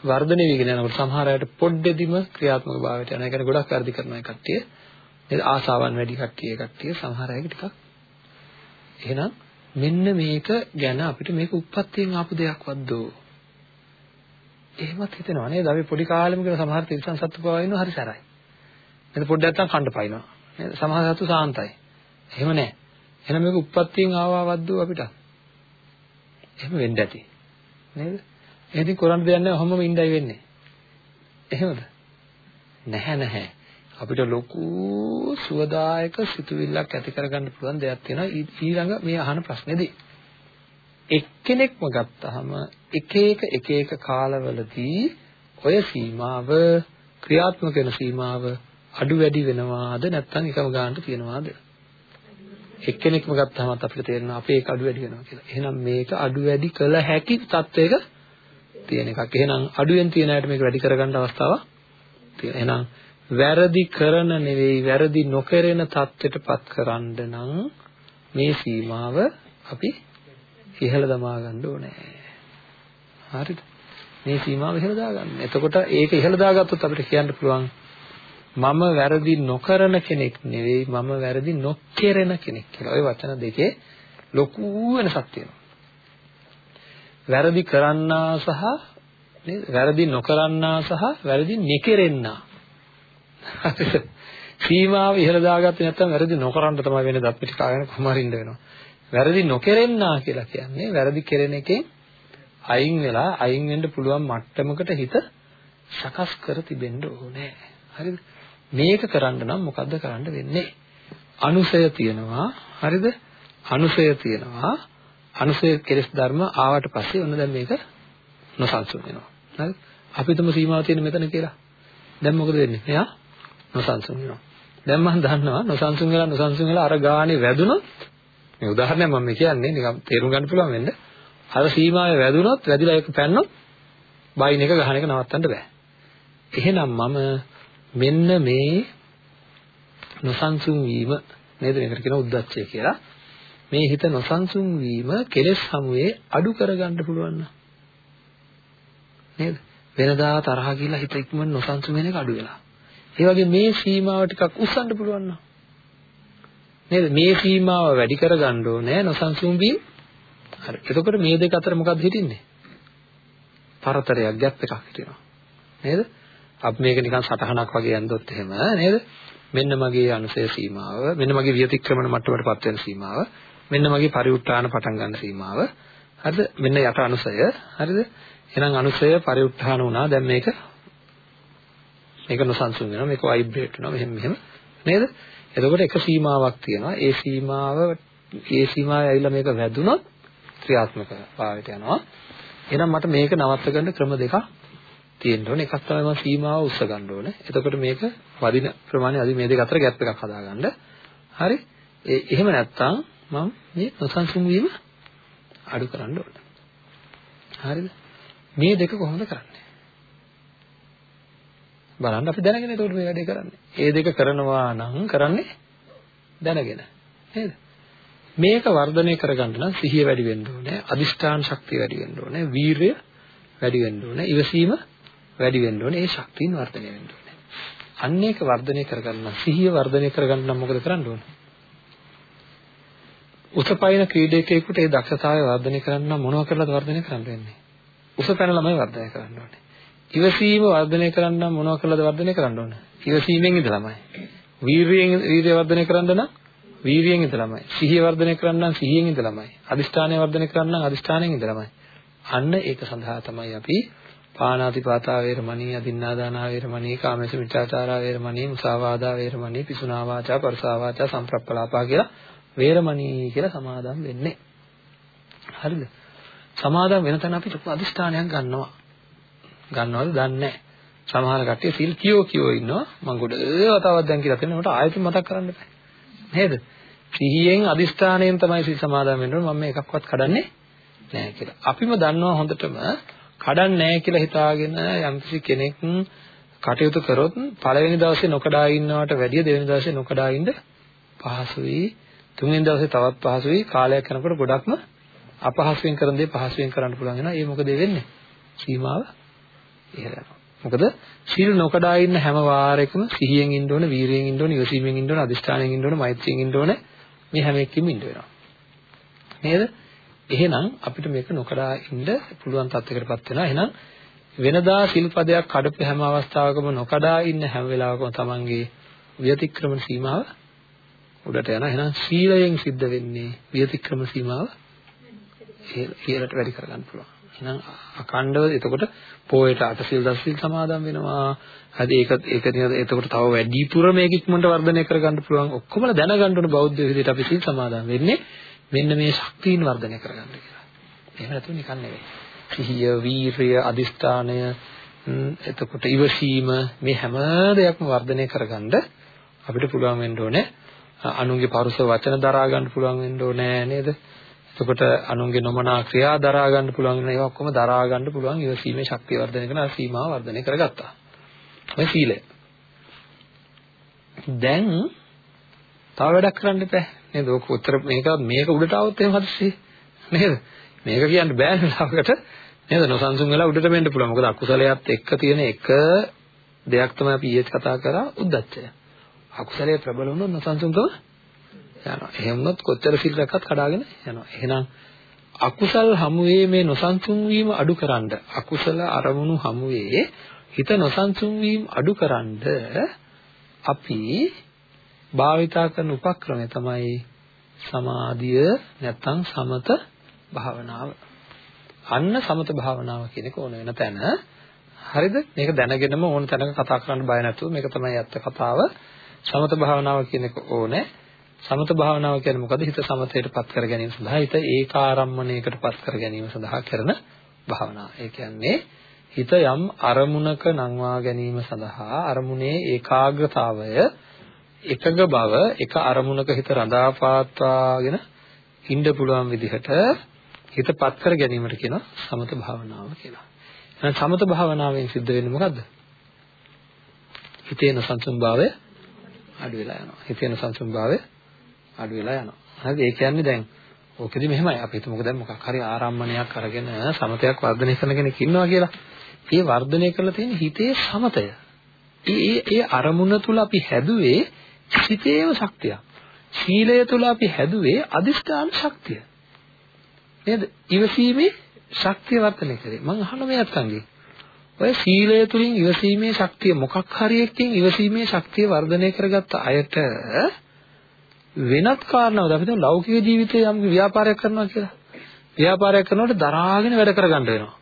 වර්ධනය වෙගෙන යනකොට සමහර අයට පොඩ්ඩෙදිම ක්‍රියාත්මක භාවයට යන. ඒ කියන්නේ ගොඩක් වැඩි කරන අය කට්ටිය. නේද? ආසාවන් වැඩි කට්ටිය කට්ටිය සමහර අයගේ ටිකක්. එහෙනම් මෙන්න මේක ගැන අපිට මේක උප්පත්තියෙන් ආපු දෙයක් වද්දෝ. එහෙමත් හිතෙනවා නේද? අපි පොඩි කාලෙම කියන සමහර තිරිසන් සත්තු පවා ඉන්නවා හරි සැරයි. නේද? පොඩ්ඩක් නැත්තම් කණ්ඩ පයින්නවා. නේද? සමහර සත්තු සාන්තයි. එහෙම නැහැ. එහෙනම් මේක උප්පත්තියෙන් ආවා වද්දෝ අපිට. එහෙම වෙන්න ඇති. නේද? එහෙනම් කරන්න දෙයක් නැහැ ඔහොමම ඉඳයි වෙන්නේ. එහෙමද? නැහැ නැහැ. අපිට ලොකු සුවදායක සිතුවිල්ලක් ඇති කරගන්න පුළුවන් දෙයක් තියෙනවා ඊළඟ මේ අහන ප්‍රශ්නේදී. එක්කෙනෙක්ම ගත්තාම එක එක එක එක කාලවලදී ඔය සීමාව ක්‍රියාත්මක වෙන සීමාව අඩු වැඩි වෙනවාද නැත්නම් එකම ගන්නට තියනවාද? එක්කෙනෙක්ම ගත්තාම අපිට තේරෙනවා අපේ ඒක අඩු වැඩි වෙනවා කියලා. එහෙනම් මේක අඩු වැඩි කළ හැකි තත්වයක තියෙන එකක්. එහෙනම් අඩුවෙන් තියෙන අයට මේක වැඩි කරගන්න අවස්ථාවක් තියෙනවා. එහෙනම් වැරදි කරන නෙවෙයි වැරදි නොකරන தත්ත්වයටපත් කරන්න නම් මේ සීමාව අපි ඉහළ දමා ගන්න ඕනේ. හරිද? මේ සීමාව ඉහළ දාගන්න. එතකොට ඒක ඉහළ දාගත්තොත් අපිට කියන්න පුළුවන් මම වැරදි නොකරන කෙනෙක් නෙවෙයි මම වැරදි නොකරන කෙනෙක් කියලා. ওই වචන දෙකේ ලොකු වෙනසක් තියෙනවා. වැරදි කරන්නා සහ නේද? වැරදි නොකරන්නා සහ වැරදි නිකරෙන්නා. සීමාව ඉහළ දාගත්තේ නැත්නම් වැරදි නොකරන්න තමයි වෙන්නේ දත් පිට කාගෙන කුමාරින්න වෙනවා. වැරදි නොකරෙන්නා කියලා කියන්නේ වැරදි කෙරෙන එකෙන් අයින් වෙලා අයින් වෙන්න පුළුවන් මට්ටමකට හිත සකස් කර තිබෙන්න ඕනේ. හරිද? මේක කරන්න නම් මොකද්ද කරන්න වෙන්නේ? අනුසය තියෙනවා. හරිද? අනුසය තියෙනවා. අනුසය කෙලස් ධර්ම ආවට පස්සේ ඔන්න දැන් මේක නොසන්සුන් වෙනවා. හරිද? අපි තුම සීමාව තියෙන මෙතන කියලා. දැන් මොකද වෙන්නේ? එයා නොසන්සුන් වෙනවා. දැන් මම දන්නවා නොසන්සුන් වෙලා නොසන්සුන් වෙලා අර ගානේ වැදුනොත් මේ උදාහරණයක් මම කියන්නේ නිකන් තේරුම් ගන්න පුළුවන් වෙන්න. අර සීමාවේ වැදුනොත් වැදිලා ඒක පැන්නොත් බයින් එක ගහන එක නවත්තන්න බෑ. එහෙනම් මම මෙන්න මේ නොසන්සුන් වීම නේද මේකට කියන උද්දච්චය කියලා. මේ හිත නොසන්සුන් වීම කෙලෙස් සමුවේ අඩු කරගන්න පුළුවන් නේද? වෙනදා තරහ ගිහිල්ලා හිත ඉක්මන නොසන්සුන් වෙන එක අඩු වෙලා. ඒ වගේ මේ සීමාව ටිකක් උස්සන්න පුළුවන් නේද? මේ සීමාව වැඩි කරගන්න ඕනේ නොසන්සුන් වීම. හරි. එතකොට මේ දෙක අතර මොකක්ද හිටින්නේ? පරතරයක් ගැප් එකක් හිටිනවා. නේද? අපි මේක නිකන් සටහනක් වගේ යන්දොත් එහෙම නේද? මෙන්න මගේ අනුසය සීමාව, මෙන්න මගේ විතික්‍රමණ මට්ටමටපත් වෙන සීමාව, මෙන්න මගේ පරිඋත් ทาน පටන් ගන්න සීමාව. හරිද? මෙන්න යට අනුසය. හරිද? එහෙනම් අනුසය පරිඋත් ทาน වුණා. දැන් මේක මේක නොසන්සුන් වෙනවා. මේක වයිබ්‍රේට් වෙනවා. මෙහෙම මෙහෙම. නේද? එතකොට එක සීමාවක් තියෙනවා. ඒ සීමාව ඒ සීමාවේ ඇවිල්ලා මේක වැදුනොත් ක්‍රියාත්මක භාවයට යනවා. එහෙනම් මට මේක නවත්ත ගන්න ක්‍රම දෙකක් තියෙන්න ඕනේ. එකක් තමයි මම සීමාව උස්ස ගන්න ඕනේ. එතකොට මේක වදින ප්‍රමාණය අදි මේ දෙක අතර ගැප් එකක් හදාගන්න. හරි? ඒ එහෙම නැත්තම් මම මේ නොසන්සුන් වීම අඩු කරන්න ඕනේ. හරිද? මේ දෙක කොහොමද කරන්නේ? බලන්න අපි දැනගෙන එතකොට මේ වැඩේ කරන්නේ. ඒ දෙක කරනවා නම් කරන්නේ දැනගෙන. නේද? මේක වර්ධනය කරගන්න නම් සිහිය වැඩි වෙන්න ඕනේ, අදිෂ්ඨාන ශක්තිය වැඩි වෙන්න ඕනේ, වීරය වැඩි වෙන්න ඕනේ, ඉවසීම වැඩි වෙන්න ඕනේ. ඒ ශක්තියින් වර්ධනය වෙන්න ඕනේ. අන්න ඒක වර්ධනය කරගන්න සිහිය වර්ධනය කරගන්න නම් මොකද කරන්න ඕනේ? උසපයින ක්‍රීඩකයෙකුට ඒ දක්ෂතාවය වර්ධනය කරන්න නම් මොනව කරලාද වර්ධනය කරන්න වෙන්නේ? උස පැන ළමයි වර්ධනය කරන්න ඕනේ. ඉවසීම වර්ධනය කරන්න නම් මොනව කරලාද වර්ධනය කරන්න ඕනේ? ඉවසීමෙන් ඉඳලාමයි. වීරියෙන් වීරිය වර්ධනය කරන්න නම් වීරියෙන් ඉඳලාමයි. සිහිය වර්ධනය කරන්න නම් සිහියෙන් ඉඳලාමයි. අදිෂ්ඨානය වර්ධනය කරන්න නම් අදිෂ්ඨානයෙන් ඉඳලාමයි. අන්න ඒක සඳහා තමයි අපි පාණාතිපාතා වේරමණී අදින්නාදානා වේරමණී කාමේශ මිත්‍යාචාරා වේරමණී මුසාවාදා වේරමණී පිසුනා වාචා පරසා වාචා සම්ප්‍රප්පලාපා කියලා වේරමණී කියලා සමාදම් වෙන්නේ. හරිද? සමාදම් වෙන තැන අපි ලොකු අදිෂ්ඨානයක් ගන්නවා. ගන්නවද දන්නේ නැහැ. සමහර කට්ටිය සිල් කියෝ කියෝ ඉන්නවා. මම ගොඩ වතාවක් දැන් කියලා තියෙනවා. මට ආයෙත් මතක් කරන්න බෑ. නේද? සිහියෙන් අදිෂ්ඨානයෙන් තමයි සිල් සමාදම් වෙන්න ඕනේ. මම මේකක්වත් කඩන්නේ නැහැ කියලා. අපිම දන්නවා හොඳටම කඩන්නේ නැහැ කියලා හිතාගෙන යම්කිසි කෙනෙක් කටයුතු කරොත් පළවෙනි දවසේ නොකඩා ඉන්නවට වැඩිය දෙවෙනි දවසේ නොකඩා ඉන්න පහසුයි. තුන්වෙනි දවසේ තවත් පහසුයි. කාලයක් යනකොට ගොඩක්ම අපහසුයෙන් කරන දේ පහසුවෙන් කරන්න පුළුවන් වෙනවා. ඒ මොකද වෙන්නේ? සීමාව ඉහළ යනවා. මොකද සීල් නොකඩා ඉන්න හැම වාරයකම සිහියෙන් ඉන්න ඕන, වීරියෙන් ඉන්න ඕන, ඉවසීමෙන් ඉන්න ඕන, අදිෂ්ඨානයෙන් ඉන්න ඕන, මෛත්‍රියෙන් ඉන්න ඕන. මේ හැම එකකින්ම ඉන්න වෙනවා. නේද? එහෙනම් අපිට මේක නොකඩා ඉන්න පුළුවන් තත්යකටපත් වෙනවා. එහෙනම් වෙනදා සිල්පදයක් කඩපු හැම අවස්ථාවකම නොකඩා ඉන්න හැම වෙලාවකම තමන්ගේ විතික්‍රමන සීමාව උඩට යනවා. එහෙනම් සීලයෙන් සිද්ධ වෙන්නේ විතික්‍රම සීමාව ඉහළට වැඩි කරගන්න පුළුවන්. එහෙනම් අකණ්ඩව එතකොට පොයට අටසිල් දසසිල් සමාදන් වෙනවා. හරි ඒක ඒක නේද එතකොට තව වැඩිපුර මේක ඉක්මනට වර්ධනය කරගන්න පුළුවන්. ඔක්කොම දැනගන්න ඕන බෞද්ධ විදිහට අපි සිල් සමාදන් වෙන්නේ මෙන්න මේ ශක්තියින් වර්ධනය කරගන්න කියලා. එහෙම නැතුව නිකන් නෙවෙයි. සිහිය, වීරිය, අදිස්ථානය එතකොට ඉවසීම මේ හැම දෙයක්ම වර්ධනය කරගන්න අපිට පුළුවන් වෙන්න ඕනේ. අනුන්ගේ පරුස වචන දරා ගන්න පුළුවන් වෙන්න ඕනේ නේද? එතකොට අනුන්ගේ නොමනා ක්‍රියා දරා ගන්න පුළුවන් වෙන ඒවා ඔක්කොම දරා ගන්න පුළුවන් ඉවසීමේ ශක්තිය වර්ධනය කරන සීමාව වර්ධනය කරගත්තා. ඔය සීලය. දැන් තව වැඩක් කරන්න එපා. නේද? ඔක උත්තර මේක මේක උඩට આવොත් එහෙම හදිස්සි. නේද? මේක කියන්න බෑ නේද? නේද? නොසන්සුන් වෙලා උඩට වෙන්න පුළුවන්. මොකද අකුසලයට එක්ක තියෙන එක දෙයක් තමයි අපි ඊයේ කතා කරා උද්දච්චය. අකුසලයේ ප්‍රබල වුණොත් නොසන්සුන්කම යනවා. එහෙම වුණොත් කොච්චර සිල් රැක්කත් කඩාගෙන යනවා. එහෙනම් අකුසල් හමුවේ මේ නොසන්සුන් වීම අඩුකරනද අකුසල අරමුණු හමුවේ හිත නොසන්සුන් වීම අඩුකරනද අපි භාවිතා කරන උපක්‍රමය තමයි සමාධිය නැත්නම් සමත භාවනාව. අන්න සමත භාවනාව කියන එක ඕන වෙන තැන. හරිද? මේක දැනගෙනම ඕන තැනක කතා කරන්න බය නැතුව මේක තමයි ඇත්ත කතාව. සමත භාවනාව කියන එක ඕනේ. සමත භාවනාව කියන්නේ මොකද? හිත සමතයටපත් කර ගැනීම සඳහා හිත ඒකාරම්මණයකටපත් කර ගැනීම සඳහා කරන භාවනාව. ඒ කියන්නේ හිත යම් අරමුණක නංවා ගැනීම සඳහා අරමුණේ ඒකාග්‍රතාවය එකඟ බව එක අරමුණක හිත රඳා පාත්වාගෙන ඉන්න පුළුවන් විදිහට හිතපත් කර ගැනීමට කියනවා සමත භාවනාව කියලා. එහෙනම් සමත භාවනාවෙන් සිද්ධ වෙන්නේ මොකද්ද? හිතේ නොසන්සුන් භාවය අඩු වෙලා යනවා. හිතේ නොසන්සුන් භාවය අඩු වෙලා යනවා. හරිද? ඒ කියන්නේ දැන් ඕකෙදි මෙහෙමයි අපි හිතමුකෝ දැන් මොකක් හරි ආරම්මණයක් අරගෙන සමතයක් වර්ධනය කරන කෙනෙක් ඉන්නවා කියලා. ඒ වර්ධනය කරලා තියෙන හිතේ සමතය. ඒ ඒ අරමුණ තුල අපි හැදුවේ හිතේම ශක්තිය. සීලය තුල අපි හැදුවේ අදිෂ්ඨාන ශක්තිය. නේද? ඉවසීමේ ශක්තිය වර්ධනය කරේ. මම අහන මේ අත්ංගේ. ඔය සීලය තුලින් ඉවසීමේ ශක්තිය මොකක් හරි එකකින් ඉවසීමේ ශක්තිය වර්ධනය කරගත්ත අයට වෙනත් කාරණාවක් අපි හිතමු ලෞකික ජීවිතේ යම් ව්‍යාපාරයක් කරනවා කියලා. ව්‍යාපාරයක් කරනකොට දරාගෙන වැඩ කරගන්න වෙනවා.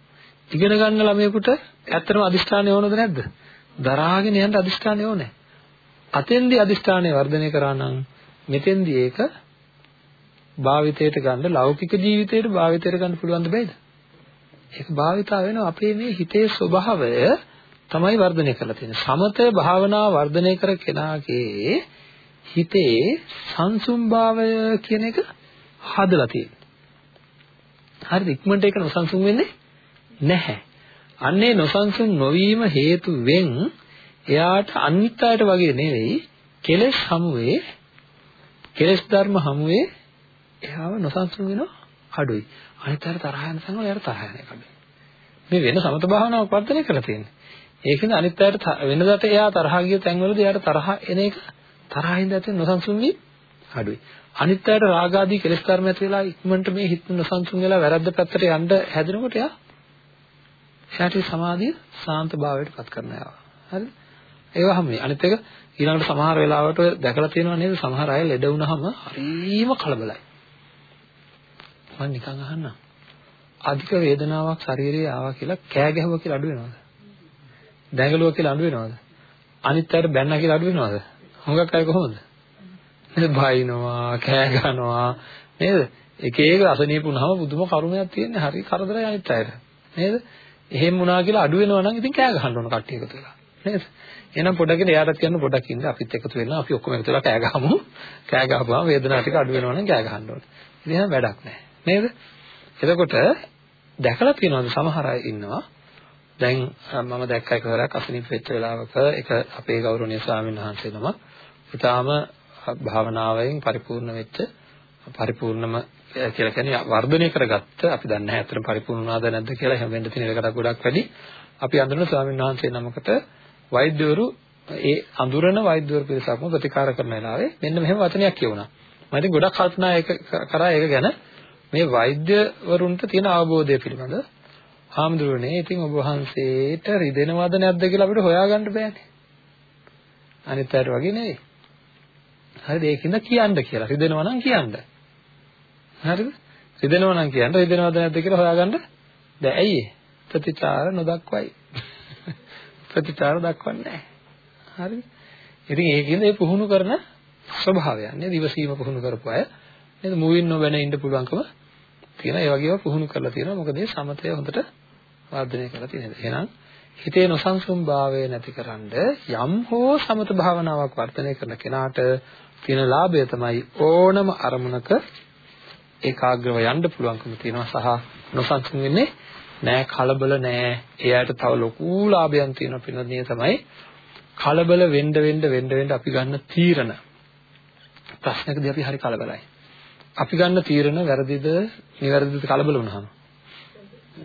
ඉගෙන ගන්න ළමයෙකුට ඇත්තටම අදිෂ්ඨානය ඕනද නැද්ද? දරාගෙන යන්න අදිෂ්ඨානය ඕනේ. අතෙන්දී අදිෂ්ඨානය වර්ධනය කරා නම් මෙතෙන්දී ඒක භාවිතයට ගන්න ලෞකික ජීවිතයට භාවිතයට ගන්න පුළුවන් දෙයිද? ඒක භාවිතා වෙනවා අපේ මේ හිතේ ස්වභාවය තමයි වර්ධනය කරලා තියෙන්නේ. සමත භාවනා වර්ධනය කර කෙනාගේ හිතේ සංසුම්භාවය කියන එක හදලා තියෙන්නේ. හරිද? ඉක්මනට ඒක නොසන්සුන් වෙන්නේ නැහැ. අන්නේ නොසන්සුන් නොවීම හේතුවෙන් එයාට අනිත් අයට වගේ නෙවෙයි කෙලෙස් හමුවේ කෙලෙස් ධර්ම හමුවේ එයාව නොසන්සුන් වෙනවා අඩුයි. අනිත් අයට තරහ යන සංගම එයාට තරහ යන එක අඩුයි. මේ වෙන සමත භාවනාවක් වර්ධනය කරලා තියෙන්නේ. ඒකෙන්ද අනිත් අයට වෙනදාට එයා තරහ ගිය තැන්වලදී එයාට තරහ එන එක තරහින්ද ඇති නොසන්සුන් වී අඩුයි. අනිත් අයට රාග ආදී කෙලෙස් ධර්ම ඇති වෙලා ඉක්මනට මේ හිත නොසන්සුන් වෙලා වැරද්ද පැත්තට යන්න හැදෙනකොට එයා එයාට සමාධිය සාන්ත භාවයට පත් කරනවා. හරිද? ඒවා හැම අනිත් එක ඊළඟට සමහර වෙලාවට දැකලා තියෙනවා නේද සමහර අය ලෙඩ වුණාම හරිම කලබලයි. මම නිකන් අහන්නම්. අධික වේදනාවක් ශරීරයේ ආවා කියලා කෑ ගැහුවා කියලා අඩු වෙනවද? දැඟලුවා කියලා අඩු වෙනවද? අනිත් අයට බැන්නා කියලා අඩු වෙනවද? හුඟක් අය කොහොමද? නේද බයිනවා, කෑ ගන්නවා නේද? එක එක අසනීප වුණාම පුදුම කරුණයක් තියෙන්නේ. හරි කරදරයි අනිත් අයට. නේද? එහෙම වුණා කියලා අඩු වෙනවා නම් ඉතින් කෑ ගහන්න ඕන කට්ටිය එකතු වෙලා. නේද? එහෙනම් පොඩ්ඩක් එයාටත් කියන්න පොඩ්ඩක් ඉන්න අපිත් එකතු වෙනවා අපි ඔක්කොම එකතු වෙලා කෑ ගහමු. කෑ ගහපුවාම වේදනාව ටික අඩු වෙනවා නම් කෑ ගහන්න ඕනේ. ඉතින් එහෙනම් වැඩක් නැහැ. නේද? එතකොට දැකලා තියෙනවද සමහර අය ඉන්නවා? දැන් මම දැක්ක එකවරක් අසනීප වෙච්ච වෙලාවක එක අපේ ගෞරවනීය ස්වාමීන් වහන්සේ නම ඊටාම භාවනාවෙන් පරිපූර්ණ වෙච්ච පරිපූර්ණම කියලා කියන්නේ වර්ධනය කරගත්ත අපි දන්නේ නැහැ අතන පරිපූර්ණ වුණාද නැද්ද කියලා හැම වෙන්න තියෙන එකකට ගොඩක් වැඩි. අපි අඳුරන ස්වාමීන් වහන්සේ නමකට වෛද්‍යවරු ඒ අඳුරන වෛද්‍යවරු පිරිසක්ම ප්‍රතිකාර කරන වෙලාවේ මෙන්න මෙහෙම වචනයක් කියුණා මම ඉතින් ගොඩක් කල්පනා ඒක කරා ඒක ගැන මේ වෛද්‍යවරුන්ට තියෙන අවබෝධය පිළිබඳ ආම්දුරනේ ඉතින් ඔබ වහන්සේට රිදෙනවද නැද්ද කියලා අපිට හොයාගන්න බෑනේ. අනිත් අයට වගේ නෙවෙයි. හරිද? ඒකින්ද කියන්න කියලා. රිදෙනවා නම් කියන්න. හරිද? රිදෙනවා නම් කියන්න. රිදෙනවද නැද්ද කියලා හොයාගන්න බෑ. ඇයි ප්‍රතිචාර නොදක්වයි. ප්‍රතිචාර දක්වන්නේ නැහැ. හරිද? ඉතින් ඒකින්ද ඒ පුහුණු කරන ස්වභාවයන් නේද ඉවසීම පුහුණු කරපු අය. නේද? මුවින් නොබැන ඉන්න පුළුවන්කම තියෙන ඒ වගේම පුහුණු කරලා තියෙනවා. මොකද මේ සමතය හොඳට වර්ධනය කරලා තියෙනවා. එහෙනම් හිතේ නොසන්සුන් භාවය නැතිකරන්න යම් හෝ සමත භාවනාවක් වර්ධනය කරන කෙනාට තියෙන ලාභය තමයි ඕනම අරමුණක ඒකාග්‍රව යන්න පුළුවන්කම තියෙනවා. සහ නොසන්සුන් වෙන්නේ නෑ කලබල නෑ. එයාට තව ලොකු ලාභයන් තියෙනවා. පිළිබඳිය තමයි කලබල වෙන්න වෙන්න වෙන්න වෙන්න අපි ගන්න තීරණ. ප්‍රශ්නකදී අපි හරි කලබලයි. අපි ගන්න තීරණ වැරදිද නිවැරදිද කලබල වුණාම?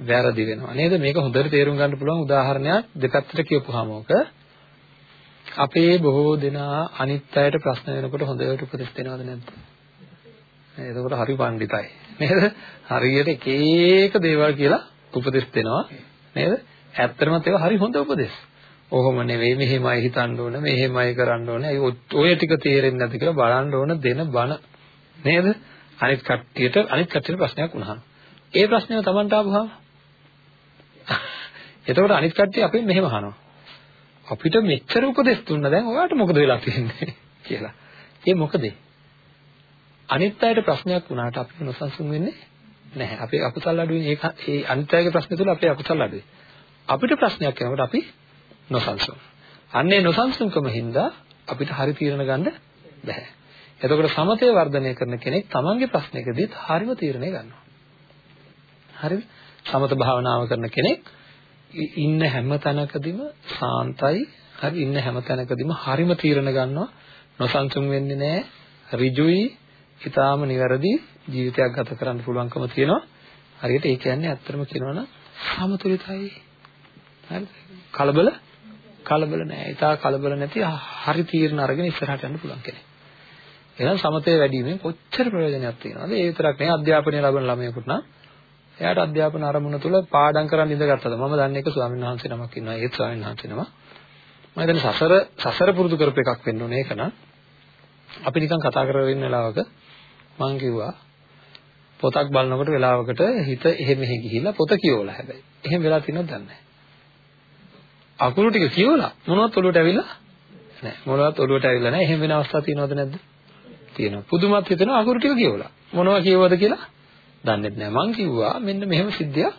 වැරදි වෙනවා. නේද? මේක හොඳට තේරුම් ගන්න පුළුවන් උදාහරණයක් දෙපැත්තට කියපුවාම ඕක. අපේ බොහෝ දෙනා අනිත් අයට ප්‍රශ්න වෙනකොට හොඳට උපදෙස් දෙනවද නැද්ද? එතකොට හරි පඬිතයි නේද? හරියට එක එක දේවල් කියලා උපදෙස් දෙනවා. නේද? ඇත්තටම ඒවා හරි හොඳ උපදෙස්. ඔහොම නෙවෙයි මෙහෙමයි හිතන්න ඕන මෙහෙමයි කරන්න ඕන. ඔය ටික තේරෙන්නේ නැද්ද කියලා බලන්න ඕන දෙන බණ. නේද? අනිත් කට්ටියට අනිත් කට්ටියට ප්‍රශ්නයක් වුණා. ඒ ප්‍රශ්නය Tamanට ආවම එතකොට අනිත් කට්ටිය අපෙන් මෙහෙම අහනවා. අපිට මෙච්චර උපදෙස් දුන්නා දැන් ඔයාට මොකද වෙලා තියෙන්නේ කියලා. ඒ මොකද? අනිත් අයට ප්‍රශ්නයක් වුණාට අපි නොසන්සුන් වෙන්නේ නැහැ. අපේ අකුසල් අඩුවෙන් ඒක ඒ අනිත් අයගේ ප්‍රශ්න තුල අපේ අකුසල් අඩුයි. අපිට ප්‍රශ්නයක් එනකොට අපි නොසන්සුන්. අන්නේ නොසන්සුන්කම හින්දා අපිට හරි තීරණ ගන්න බැහැ. එතකොට සමතය වර්ධනය කරන කෙනෙක් තමන්ගේ ප්‍රශ්නයකදීත් හරිම තීරණය ගන්නවා. හරිද? සමත භාවනාව කරන කෙනෙක් ඉන්න හැම තැනකදීම සාන්තයි, හරි ඉන්න හැම තැනකදීම හරිම තීරණ ගන්නවා. නොසන්සුන් වෙන්නේ නැහැ, ඍජුයි, ඊටාම නිවැරදි ජීවිතයක් ගත කරන්න පුළුවන්කම තියෙනවා. හරියට ඒ කියන්නේ ඇත්තටම කියනවනම් සමතුලිතයි. හරිද? කලබල කලබල නැහැ. ඊටා කලබල නැති හරි තීරණ අරගෙන ඉස්සරහට යන්න පුළුවන් කෙනෙක්. එහෙනම් සමතේ වැඩිවීමෙන් කොච්චර ප්‍රයෝජනයක් තියෙනවද? ඒ විතරක් නෙවෙයි අධ්‍යාපනය ලබන ළමයෙකුට නම්. එයාට අධ්‍යාපන අරමුණ තුල පාඩම් කරන් ඉඳගත්තද? මම දන්නේ එක ස්වාමීන් වහන්සේ නමක් ඉන්නවා. ඒත් ස්වාමීන් වහන්සේ නම මම හිතන්නේ සසර සසර පුරුදු කරපු එකක් වෙන්න ඕනේ ඒක නම්. අපි නිකන් කතා කරගෙන ඉන්න වෙලාවක මම කිව්වා පොතක් බලනකොට වෙලාවකට හිත එහෙ මෙහෙ ගිහිල්ලා පොත කියවලා හැබැයි. එහෙම වෙලා තියෙනවද දන්නේ නැහැ. අකුරු ටික කියවලා මොනවත් ඔලුවට ඇවිල්ලා නැහැ. මොනවත් ඔලුවට ඇවිල්ලා නැහැ. එහෙම වෙන අවස්ථා තියෙනවද නැද්ද? තියෙනවා. පුදුමත් හිතෙනවා අකුරු ටික කියවලා. මොනවා කියවද කියලා? දන්නෙත් නෑ. මං කිව්වා මෙන්න මෙහෙම සිද්ධියක්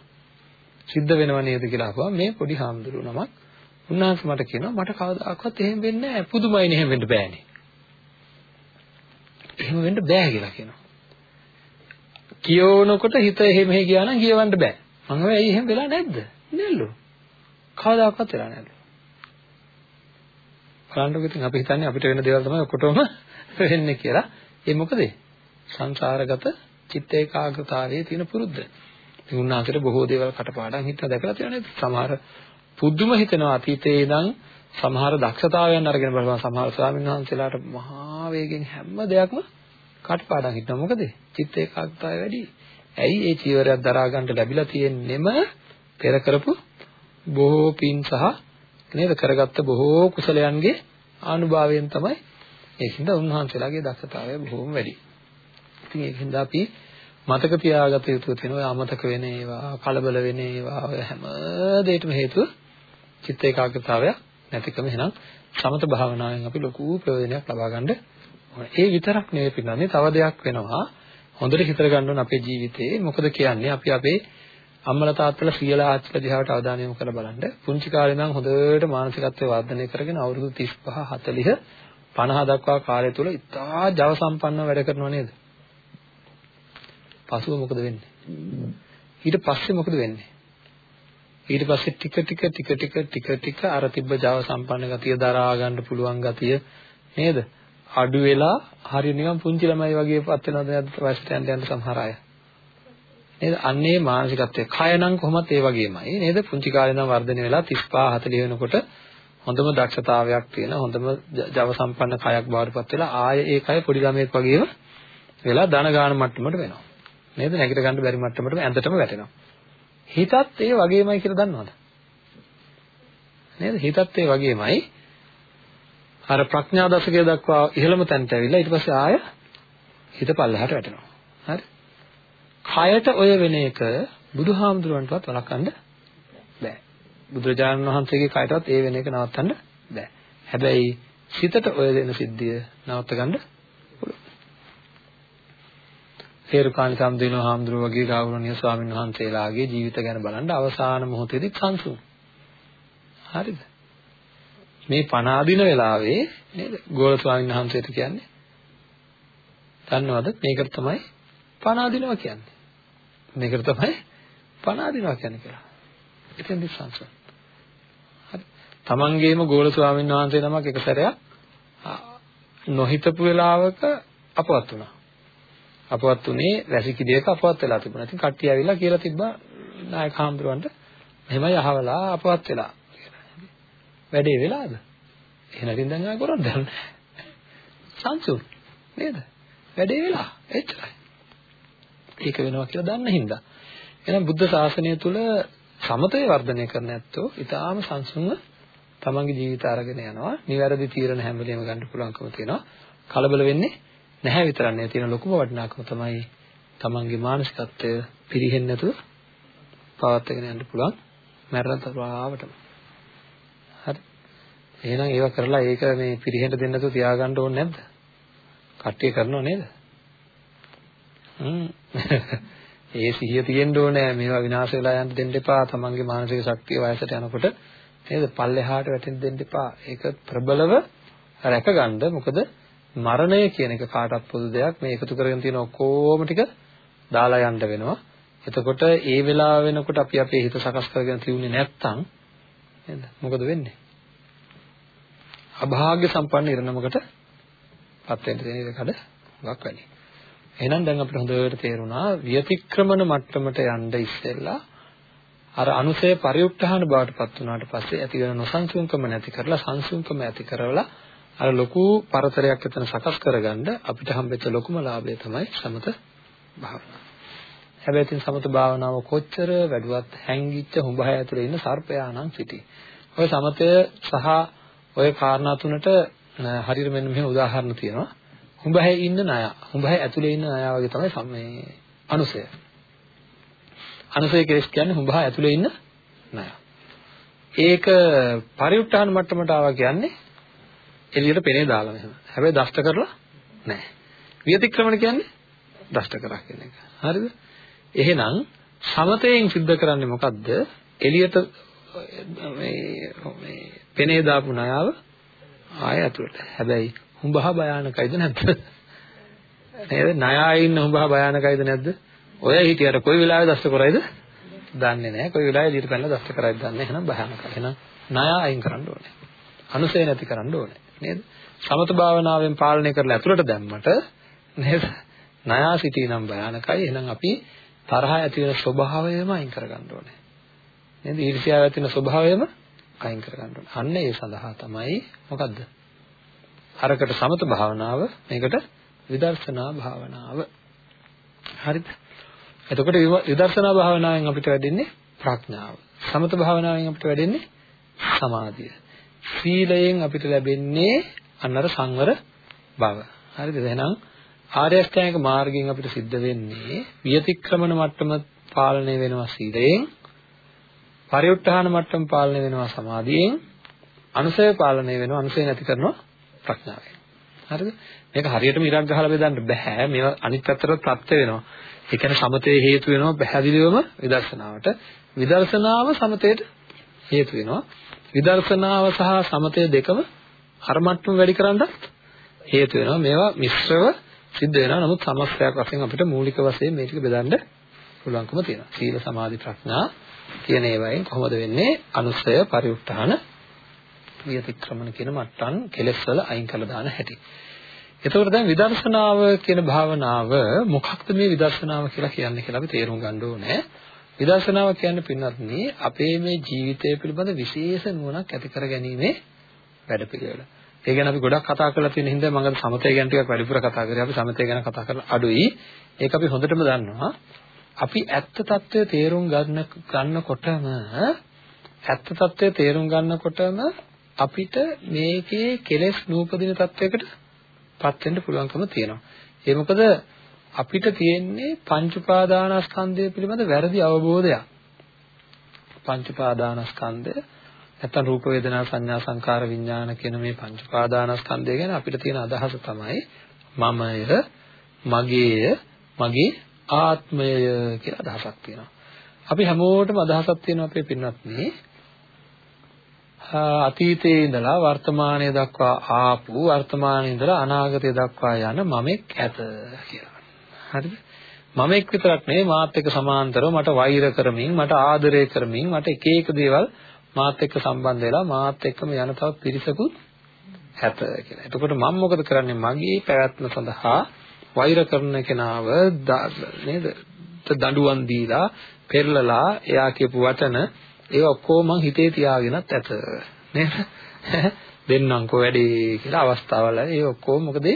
සිද්ධ වෙනව නේද කියලා අහුවා. මේ පොඩි හාමුදුරුවෝ නමක් උන්වහන්සේ මට කියනවා මට කවදාකවත් එහෙම වෙන්නේ නෑ. පුදුමයිනේ එහෙම වෙන්න බෑනේ. එහෙම වෙන්න බෑ කියලා කියනවා. කියවනකොට හිත එහෙම මෙහෙ ගියා නම් කියවන්න බෑ. මම වෙයි එහෙම වෙලා නැද්ද? නෑලු කවදාකවත් වෙලා නෑලු බලන්නකො ඉතින් අපි හිතන්නේ අපිට වෙන දේවල් තමයි ඔක්කොටම වෙන්නේ කියලා ඒ මොකද සංසාරගත චිත්ත ඒකාග්‍රතාවයේ තියෙන පුරුද්ද. ඉතින් උන්වහන්සේට බොහෝ දේවල් කටපාඩම් හිතලා දැකලා තියෙනවා නේද? සමහර පුදුම හිතෙනවා අතීතයේ ඉඳන් සමහර දක්ෂතාවයන් අරගෙන බලනවා සමහර ස්වාමීන් වහන්සේලාට මහා වේගෙන් හැම දෙයක්ම කටපාඩම් හිතනවා. මොකද? චිත්ත ඒකාග්‍රතාවය වැඩි. ඇයි ඒ චීවරයක් දරා ගන්න ලැබිලා තියෙන්නෙම පෙර කරපු බොහෝ පින් සහ නේද කරගත්ත බොහෝ කුසලයන්ගේ ආනුභාවයෙන් තමයි ඒකින්ද උන්වහන්සේලාගේ දක්ෂතාවය බොහෝම වැඩි. ඉතින් ඒකින්ද අපි මතක තියාගත යුතු තියෙන ඔය අමතක වෙන ඒවා, කලබල වෙන ඒවා ඔය හැම දෙයකම හේතුව චිත්ත ඒකාග්‍රතාවය නැතිකම එහෙනම් සමත භාවනාවෙන් අපි ලොකු ප්‍රයෝජනයක් ලබා ගන්න ඕනේ. ඒ විතරක් නෙවෙයි පින්නන්නේ තව දෙයක් වෙනවා. හොඳට හිතර ගන්න ඕන අපේ ජීවිතේ. මොකද කියන්නේ අපි අපේ අම්මලා තාත්තලා සියලා ආච්චිලා දිහාට අවධානය යොමු කරලා බලන්න. පුංචි කාලේ ඉඳන් හොඳට මානසිකත්වය වර්ධනය කරගෙන අවුරුදු 35 40 50 දක්වා කාලය තුල ඉතා ජව සම්පන්නව වැඩ කරනවා නේද? පසුව මොකද වෙන්නේ? ඊට පස්සේ මොකද වෙන්නේ? ඊට පස්සේ ටික ටික ටික ටික ටික ටික අර තිබ්බ Java සම්පන්න ගතිය දරා ගන්න පුළුවන් ගතිය නේද? අඩු වෙලා හරිය නිකන් පුංචි ළමයි වගේ පත් වෙනවද නැද්ද වයසට යන යන සමහර අය. නේද? අන්නේ මානසිකත්වය. කය නම් කොහොමත් ඒ වගේමයි. නේද? පුංචි කාලේ ඉඳන් වර්ධනය වෙලා 35 40 වෙනකොට හොඳම දක්ෂතාවයක් තියෙන හොඳම Java සම්පන්න කයක් බවට පත් වෙලා ආය ඒ කය පොඩි ළමයෙක් වගේම වෙලා ධන ගාන මට්ටමට වෙනවා. නේද? නැගිට ගන්න බැරි මට්ටමටම ඇඳටම වැටෙනවා. හිතත් ඒ වගේමයි කියලා දන්නවද? නේද? හිතත් ඒ වගේමයි. අර ප්‍රඥා දශකයේ දක්වා ඉහළම තැනට ඇවිල්ලා ඊට පස්සේ ආය හිත පල්ලෙහාට වැටෙනවා. හරි? කයට ඔය වෙන එක බුදුහාමුදුරන්ටවත් වළක්වන්න බෑ. බුදුරජාණන් වහන්සේගේ කයටවත් ඒ වෙන එක නවත්තන්න බෑ. හැබැයි සිතට ඔය දෙන සිද්ධිය නවත්ත ගන්න තේරුකාණි සම්දිනෝ හාමුදුරුවෝ වගේ ගෞරවනීය ස්වාමීන් වහන්සේලාගේ ජීවිත ගැන බලන්න අවසාන මොහොතේදී සංසුන්. හරිද? මේ පණ අදින වෙලාවේ නේද? ගෝල ස්වාමීන් වහන්සේට කියන්නේ දන්නවද මේකට තමයි පණ අදිනවා කියන්නේ. මේකට තමයි පණ අදිනවා කියන්නේ කියලා. එතෙන්දි සංසුන්. හරි. තමන්ගේම ගෝල ස්වාමීන් වහන්සේ නමක් එක සැරයක් නොහිතපු වෙලාවක අපවත් වුණා. අපවත් උනේ වැසිකිළියක අපවත් වෙලා තිබුණා. ඉතින් කට්ටිය ඇවිල්ලා කියලා තිබ්බා නායක හාමුදුරුවන්ට මෙහෙමයි අහවලා අපවත් වෙලා කියලා. වැඩේ වෙලාද? එහෙනම් ඉතින් දැන් ආය කරන්නේ නැහැ. සංසුන් නේද? වැඩේ වෙලා එච්චරයි. ඒක වෙනවා කියලා දන්න හින්දා. එහෙනම් බුද්ධ ශාසනය තුල සමතේ වර්ධනය කරන ඇත්තෝ ඊටාම සංසුන්ව තමන්ගේ ජීවිත අරගෙන යනවා. නිවැරදි තීරණ හැම වෙලේම ගන්න පුළුවන්කම තියෙනවා. කලබල වෙන්නේ නැහැ විතරක් නෙවෙයි තියෙන ලොකුම වටිනාකම තමයි තමන්ගේ මානසිකත්වය පිරිහෙන්නේ නැතුව පවත්වාගෙන යන්න පුළුවන් මරණ තරවටම. හරි. එහෙනම් ඒව කරලා ඒක මේ පිරිහෙන්න දෙන්න නැතුව තියාගන්න ඕනේ නැද්ද? කට්ටිය කරනව නේද? හ්ම්. ඒ සිහිය තියෙන්න ඕනේ මේවා විනාශ වෙලා යන්න දෙන්න එපා. තමන්ගේ මානසික ශක්තිය වයසට යනකොට නේද? පල්ලෙහාට වැටෙන්න දෙන්න එපා. ඒක ප්‍රබලව රැකගන්න. මොකද මරණය කියන එක කාටවත් පොදු දෙයක්. මේ එකතු කරගෙන තියෙන ඔක්කොම ටික දාලා යන්න වෙනවා. එතකොට ඒ වෙලාව වෙනකොට අපි අපේ හිත සකස් කරගෙන තියුනේ නැත්තම් නේද? මොකද වෙන්නේ? අභාග්‍ය සම්පන්න ඉරණමකට පත් වෙන්න තියෙන ඉඩකඩ හුඟක් වැඩි. එහෙනම් දැන් අපිට හොඳට තේරුණා විතික්‍රමන මට්ටමට යන්න ඉස්සෙල්ලා අර අනුසය පරිඋත්ථාන බවට පත් වුණාට පස්සේ ඇති වෙන නොසන්සුන්කම නැති කරලා සංසුන්කම ඇති කරවලා අර ලොකු පරතරයක් එතන සකස් කරගන්න අපිට හම්බෙච්ච ලොකුම ලාභය තමයි සමත භාවනාව. හැබැයි ඉතින් සමත භාවනාව කොච්චර වැඩුවත් හැංගිච්ච හුඹහය ඇතුලේ ඉන්න සර්පයානම් සිටි. ඔය සමතය සහ ඔය කාරණා තුනට හරියට මෙන්න මෙහෙම උදාහරණ තියෙනවා. හුඹහේ ඉන්න ණය. හුඹහේ ඇතුලේ ඉන්න ණය වගේ තමයි මේ අනුසය. අනුසය කෙලස් කියන්නේ හුඹහ ඇතුලේ ඉන්න ණය. ඒක පරිඋත්ථාන මට්ටමට ආවා කියන්නේ එළියට පෙනේ දාලා මෙහෙම. හැබැයි දෂ්ට කරලා නැහැ. විතික්‍රමණ කියන්නේ දෂ්ට කරා කියන එක. හරිද? එහෙනම් සමතයෙන් සිද්ධ කරන්නේ මොකද්ද? එළියට මේ මේ පෙනේ දාපු ණයව ආය ඇතුළට. හැබැයි හුඹහ භයානකයිද නැද්ද? නේද? ණයයි ඉන්න හුඹහ භයානකයිද නැද්ද? ඔය හිටියට කොයි වෙලාවෙ දෂ්ට කරයිද? දන්නේ නැහැ. කොයි වෙලාවෙ එළියට පැනලා දෂ්ට කරයිද දන්නේ නැහැ. එහෙනම් භයානකයි. එහෙනම් ණය අයින් කරන්න ඕනේ. අනුසය නැති කරන්න ඕනේ. නේද? සමත භාවනාවෙන් පාලනය කරලා ඇතුළට දැම්මට නේද? ණයා සිටීනම් භයානකයි. එහෙනම් අපි තරහ ඇති වෙන ස්වභාවයම අයින් කරගන්න ඕනේ. නේද? ඊර්ෂ්‍යාව ඇති වෙන ස්වභාවයම අයින් කරගන්න ඕනේ. අන්න ඒ සඳහා තමයි මොකද්ද? අරකට සමත භාවනාව මේකට විදර්ශනා භාවනාව. හරිද? එතකොට විදර්ශනා භාවනාවෙන් අපිට වැඩෙන්නේ ප්‍රඥාව. සමත භාවනාවෙන් අපිට වැඩෙන්නේ සමාධිය. සීලයෙන් අපිට ලැබෙන්නේ අන්නර සංවර බව. හරිද? එහෙනම් ආර්ය අෂ්ටාංගික මාර්ගයෙන් අපිට සිද්ධ වෙන්නේ විතික්‍රමන මට්ටම පාලනය වෙනවා සීලයෙන් පරිඋත්ථාන මට්ටම පාලනය වෙනවා සමාධියෙන් අනුසය පාලනය වෙනවා අනුසය නැති කරනවා ප්‍රඥාවෙන් හරිද මේක හරියටම ඉරක් ගහලා බෙදන්න බෑ මේවා අනිත් පැත්තට ප්‍රත්‍ය වෙනවා ඒ කියන්නේ සමතේ හේතු වෙනවා පැහැදිලිවම විදර්ශනාවට. විදර්ශනාව සමතේට හේතු වෙනවා. විදර්ශනාව සහ සමතය දෙකම අර මට්ටම වැඩි කරන්නත් හේතු වෙනවා. මේවා මිශ්‍රව සිද්ධ වෙනවා. නමුත් සමස්තයක් වශයෙන් අපිට මූලික වශයෙන් මේ ටික බෙදන්න පුළුවන්කම තියෙනවා. සීල සමාධි ප්‍රඥා කියන ඒවායින් කොහොමද වෙන්නේ? අනුසය පරිඋත්ථාන විතික්‍රමන කියන මට්ටම් කෙලෙස් වල අයින් කරලා දාන හැටි. එතකොට දැන් විදර්ශනාව කියන භාවනාව මොකක්ද මේ විදර්ශනාව කියලා කියන්නේ කියලා අපි තේරුම් ගන්න ඕනේ. විදර්ශනාව කියන්නේ පින්වත්නි අපේ මේ ජීවිතය පිළිබඳ විශේෂ නුවණක් ඇති කර ගැනීමේ වැඩපිළිවෙල. ඒ ගැන අපි ගොඩක් කතා කරලා තියෙන හින්දා මම සමතය ගැන ටිකක් වැඩිපුර කතා කරේ. අපි සමතය ගැන කතා කරලා අඩුයි. ඒක අපි හොඳටම දන්නවා. අපි ඇත්ත తත්වය තේරුම් ගන්න ගන්නකොටම ඇත්ත తත්වය තේරුම් ගන්නකොටම අපිට මේකේ කෙලෙස් නූපදින තත්වයකට පත් වෙන්න පුළුවන්කම තියෙනවා. ඒ මොකද අපිට තියෙන්නේ පංච උපාදානස්කන්ධය පිළිබඳ වැරදි අවබෝධයක්. පංච උපාදානස්කන්ධය නැත්නම් රූප වේදනා සංඥා සංකාර විඥාන කියන මේ පංච උපාදානස්කන්ධය ගැන අපිට තියෙන අදහස තමයි මමය, මගේය, මගේ ආත්මය කියලා අදහසක් තියෙනවා. අපි හැමෝටම අදහසක් තියෙනවා අපේ පින්වත්නි අතීතයේ ඉඳලා වර්තමානයේ දක්වා ආපු වර්තමානයේ ඉඳලා අනාගතය දක්වා යන මමෙක් ඇත කියලා. හරිද? මමෙක් විතරක් නෙවෙයි මාත් එක්ක සමාන්තරව මට වෛර කරමින් මට ආදරය කරමින් මට එක එක දේවල් මාත් එක්ක සම්බන්ධ වෙලා මාත් එක්කම යන තවත් පිරිසකුත් ඇත කියලා. එතකොට මම මොකද කරන්නේ මගේ පැවැත්ම සඳහා වෛර කරන කෙනාව නේද දඬුවම් දීලා පෙරලලා එයා කියපු වචන ඒ ඔක්කොම මං හිතේ තියාගෙනත් ඇත. නේද? දෙන්නම්කෝ වැඩේ කියලා අවස්ථාවල ඒ ඔක්කොම මොකද?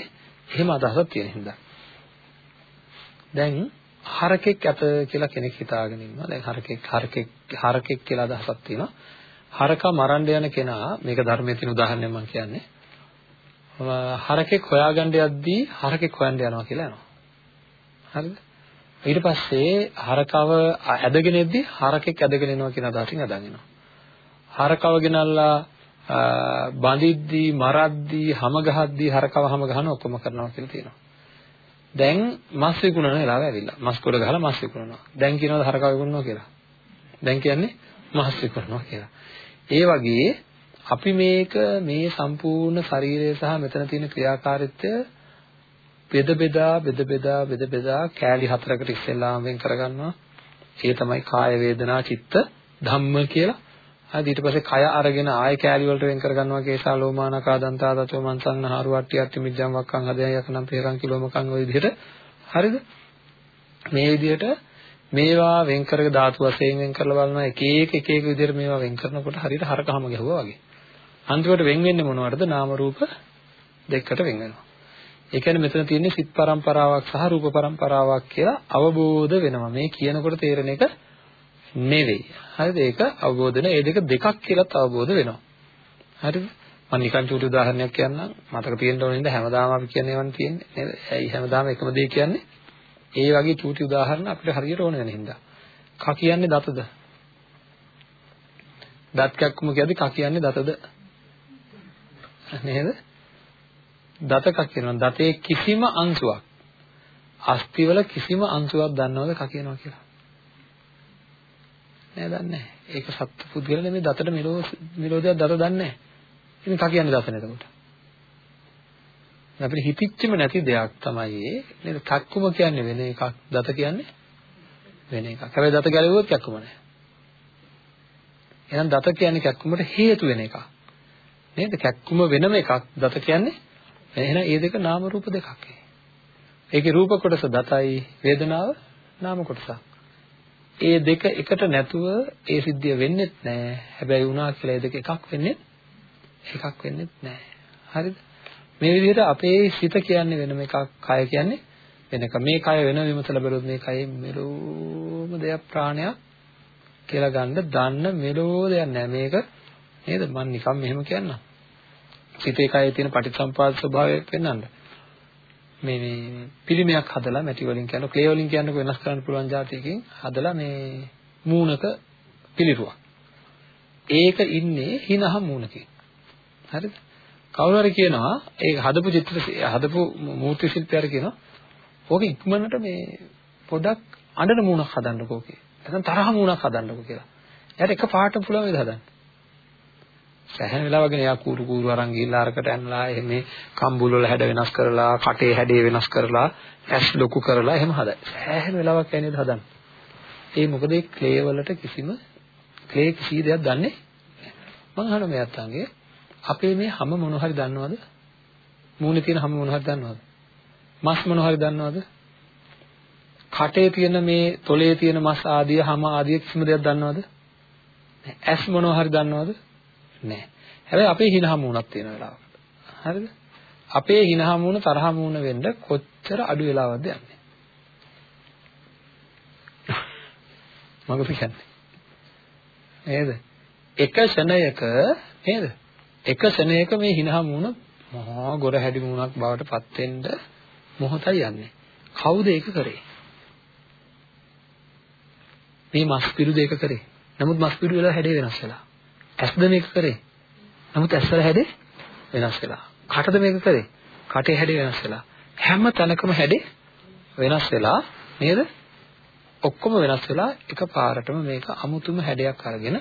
එහෙම අදහසක් තියෙන හින්දා. දැන් හරකෙක් ඇත කියලා කෙනෙක් හිතාගෙන ඉන්නවා. දැන් හරකෙක් හරකෙක් හරකෙක් කියලා අදහසක් තියෙනවා. හරකා මරන්න යන කෙනා මේක ධර්මයේ තියෙන උදාහරණයක් මම කියන්නේ. හරකෙක් හොයාගන්න යද්දී හරකෙක් හොයන්න යනවා කියලා යනවා. හරිද? ඊට පස්සේ හරකව ඇදගෙන එද්දී හරකෙක් ඇදගෙන එනවා කියන අදහසින් අදන් එනවා. හරකව ගෙනල්ලා බඳිද්දී මරද්දී හැම ගහද්දී හරකව හැම ගහන ඔක්කොම කරනවා කියලා තියෙනවා. දැන් මස් විකුණන වෙලාව ඇවිල්ලා. මස් කොට ගහලා මස් විකුණනවා. දැන් කියනවාද හරකව විකුණනවා කියලා? දැන් කියන්නේ මස් විකුණනවා කියලා. ඒ වගේ අපි මේක මේ සම්පූර්ණ ශරීරය සහ මෙතන තියෙන ක්‍රියාකාරීත්වය බෙද බෙදා බෙද බෙදා බෙද බෙදා කෑලි හතරකට ඉස්සෙල්ලාම වෙන් කරගන්නවා. ඒ තමයි කාය වේදනා චිත්ත ධම්ම කියලා. හරි ඊට පස්සේ කය අරගෙන ආය කෑලි වලට වෙන් කරගන්නවා කේසා ලෝමානකා දන්තා දතෝ මන්සං නහරු වට්ටි අට්ටි මිජ්ජම් වක්කං හදය යකනම් පේරං කිලෝමකං ඔය විදිහට හරිද? මේ විදිහට මේවා වෙන් කරගෙන ධාතු වශයෙන් වෙන් කරලා බලනවා එක එක එක එක විදිහට මේවා වෙන් කරනකොට හරියට හරකහම ගැහුවා වගේ. අන්තිමට වෙන් වෙන්නේ මොනවටද? නාම රූප දෙකකට වෙන් වෙනවා. ඒ කියන්නේ මෙතන තියෙන්නේ සිත් පරම්පරාවක් සහ රූප පරම්පරාවක් කියලා අවබෝධ වෙනවා. මේ කියනකොට තේරෙන එක නෙවෙයි. හරිද? ඒක අවබෝධ වෙන. ඒ දෙක දෙකක් කියලාත් අවබෝධ වෙනවා. හරිද? මම නිකන් චූටි උදාහරණයක් කියන්නම්. මතක තියෙන්න ඕනේ නේද? හැමදාම අපි කියන්නේ ඒවන් තියෙන්නේ නේද? ඇයි හැමදාම එකම දේ කියන්නේ? ඒ වගේ චූටි උදාහරණ අපිට හරියට ඕන වෙන හින්දා. ක කියන්නේ දතද? දත් කැක්කුම කියද්දි ක කියන්නේ දතද? නේද? දතක කියනවා. දතේ කිසිම අංශුවක් අස්තිවල කිසිම අංශුවක් දන්නවද ක කියනවා කියලා? නෑ දන්නේ නැහැ. ඒක සත්‍ය පුද්ගල නෙමෙයි දතට මෙලෝ මෙලෝදයක් දත දන්නේ නැහැ. ඉතින් ක කියන්නේ දත නේද උට? අපිට හිතිච්චම නැති දෙයක් තමයි නේද? කක්කුම කියන්නේ වෙන එකක්. දත කියන්නේ වෙන එකක්. හැබැයි දත ගැලවුවොත් කක්කුම නැහැ. එහෙනම් දත කියන්නේ කැක්කුමට හේතු වෙන එකක්. නේද? කැක්කුම වෙනම එකක්. දත කියන්නේ එහෙනම් මේ දෙක නාම රූප දෙකක්. ඒකේ රූප කොටස දතයි වේදනාව නාම කොටසක්. ඒ දෙක එකට නැතුව ඒ සිද්ධිය වෙන්නේ නැහැ. හැබැයි වුණා කියලා ඒ දෙක එකක් වෙන්නේ එකක් වෙන්නේ නැහැ. හරිද? මේ විදිහට අපේ සිත කියන්නේ වෙනම එකක්, කය කියන්නේ වෙන එක. මේ කය වෙන විමසලා බලුවොත් මේ කයේ මෙලෝම දෙයක් ප්‍රාණයක් කියලා ගන්න දන්න මෙලෝ දෙයක් නැහැ. මේක නේද? මම නිකන් මෙහෙම කියන්නම්. සිතේ කයේ තියෙන පටිච්චසම්පාද ස්වභාවය පෙන්වන්න. මේ මේ පිළිමයක් හදලා මැටි වලින් කියන ක්ලේ වලින් කියනක වෙනස් කරන්න පුළුවන් જાතියකින් හදලා මේ මූණක පිළිරුවක්. ඒක ඉන්නේ හිනහ මූණකින්. හරිද? කවුරු හරි කියනවා ඒ හදපු චිත්‍ර හදපු මූර්ති ශිල්පියාට කියනවා ඕක ඉක්මනට මේ පොඩක් අඬන මූණක් හදන්නකෝ කියලා. නැත්නම් තරහ මූණක් හදන්නකෝ කියලා. එයාට එක පාටම පුළුවන් වේද හදන්න. සැහැණ වෙලාවගෙන එයා කූරු කූරු අරන් ගිහිල්ලා අරකට ඇනලා එහෙම කම්බුල් වල හැඩ වෙනස් කරලා කටේ හැඩේ වෙනස් කරලා ඇස් ලොකු කරලා එහෙම හදයි. සැහැණ වෙලාවක් යන්නේ හදන්න. ඒ මොකද ඒ ක්ලේ වලට කිසිම ක්ලේ කිසි දෙයක් දන්නේ මම අහන මේ අත්තන්ගේ අපේ මේ හැම මොන හරි දන්නවද? මූණේ තියෙන හැම මොන හරි දන්නවද? මස් මොන හරි දන්නවද? කටේ තියෙන මේ තොලේ තියෙන මස් ආදිය හැම ආදිය කිසිම දෙයක් දන්නවද? ඇස් මොන හරි දන්නවද? නැහැ. හැබැයි අපේ හිනහ මූණක් තියෙන වෙලාවකට. හරිද? අපේ හිනහ මූණ තරහ මූණ වෙන්න කොච්චර අඩු වෙලාවක්ද යන්නේ? මගුත් කියන්නේ. නේද? එක ෂණයක නේද? එක ශනේක මේ හිනහා මූණ මහා ගොර හැඩි මූණක් බවට පත් වෙන්න මොහොතයි යන්නේ. කවුද ඒක කරේ? මේ මස් පිරුද ඒක කරේ. නමුත් මස් පිරු වල හැඩේ වෙනස් වෙලා. ඇස්ද මේක කරේ. නමුත් ඇස් වල හැඩේ වෙනස් වෙලා. කටද මේක කරේ. කටේ හැඩේ වෙනස් වෙලා. හැම තැනකම හැඩේ වෙනස් වෙලා නේද? ඔක්කොම වෙනස් වෙලා එකපාරටම මේක අමුතුම හැඩයක් අරගෙන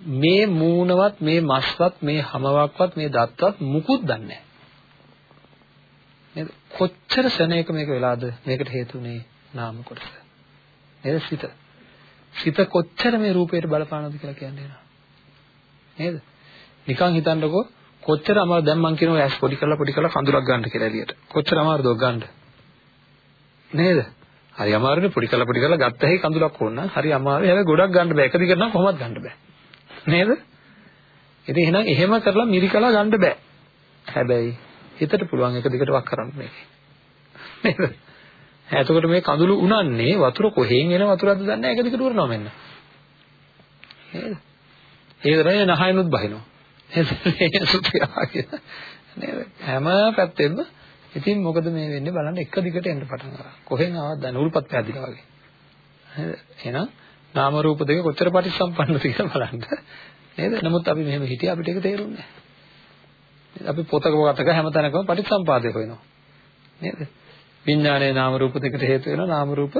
මේ මූණවත් මේ මස්වත් මේ හැමවක්වත් මේ දත්වත් මුකුත් දන්නේ නැහැ. කොච්චර සෙනෙක මේක වෙලාද මේකට හේතුනේ නාම කොටස. නේද සිත. සිත කොච්චර මේ රූපයට බලපානවද කියලා කියන්නේ නේද? නිකන් හිතන්නකෝ කොච්චර අමාරු දැන් මං කියනවා ඇස් පොඩි කරලා පොඩි කරලා කඳුලක් ගන්න කියලා එළියට. කොච්චර අමාරුද ඔක් ගන්න? නේද? හරි අමාරුනේ පොඩි කරලා පොඩි කරලා ගත්ත හැකි කඳුලක් ඕන නම් හරි අමාරුයි. හැබැයි ගොඩක් ගන්න බෑ. එක දිගට නම් කොහොමවත් ගන්න බෑ. නේද? ඉතින් එහෙනම් එහෙම කරලා මිරිකලා ගන්න බෑ. හැබැයි හිතට පුළුවන් එක දිගට වක් කරන්න මේක. නේද? එතකොට මේ කඳුළු උනන්නේ වතුර කොහෙන් එන වතුරක්ද දන්නේ නැහැ එක දිගට උරනවා මෙන්න. නේද? ඒ දරේ නහයනුත් බහිනවා. නේද? හැම පැත්තෙම ඉතින් මොකද මේ වෙන්නේ බලන්න එක දිගට එන්න පටන් ගන්නවා. කොහෙන් ආවද දන්නේ උල්පත් පැදිලා වගේ. නේද? එහෙනම් නාම රූප දෙක කොච්චර පටිච්චසම්පන්නද කියලා බලන්න. නේද? නමුත් අපි මෙහෙම හිටියා අපිට ඒක තේරුන්නේ නැහැ. අපි පොතක පොතක හැමතැනකම පටිච්චසම්පාදේ හොයනවා. නේද? විඥානයේ නාම රූප දෙකට හේතු වෙනවා නාම රූප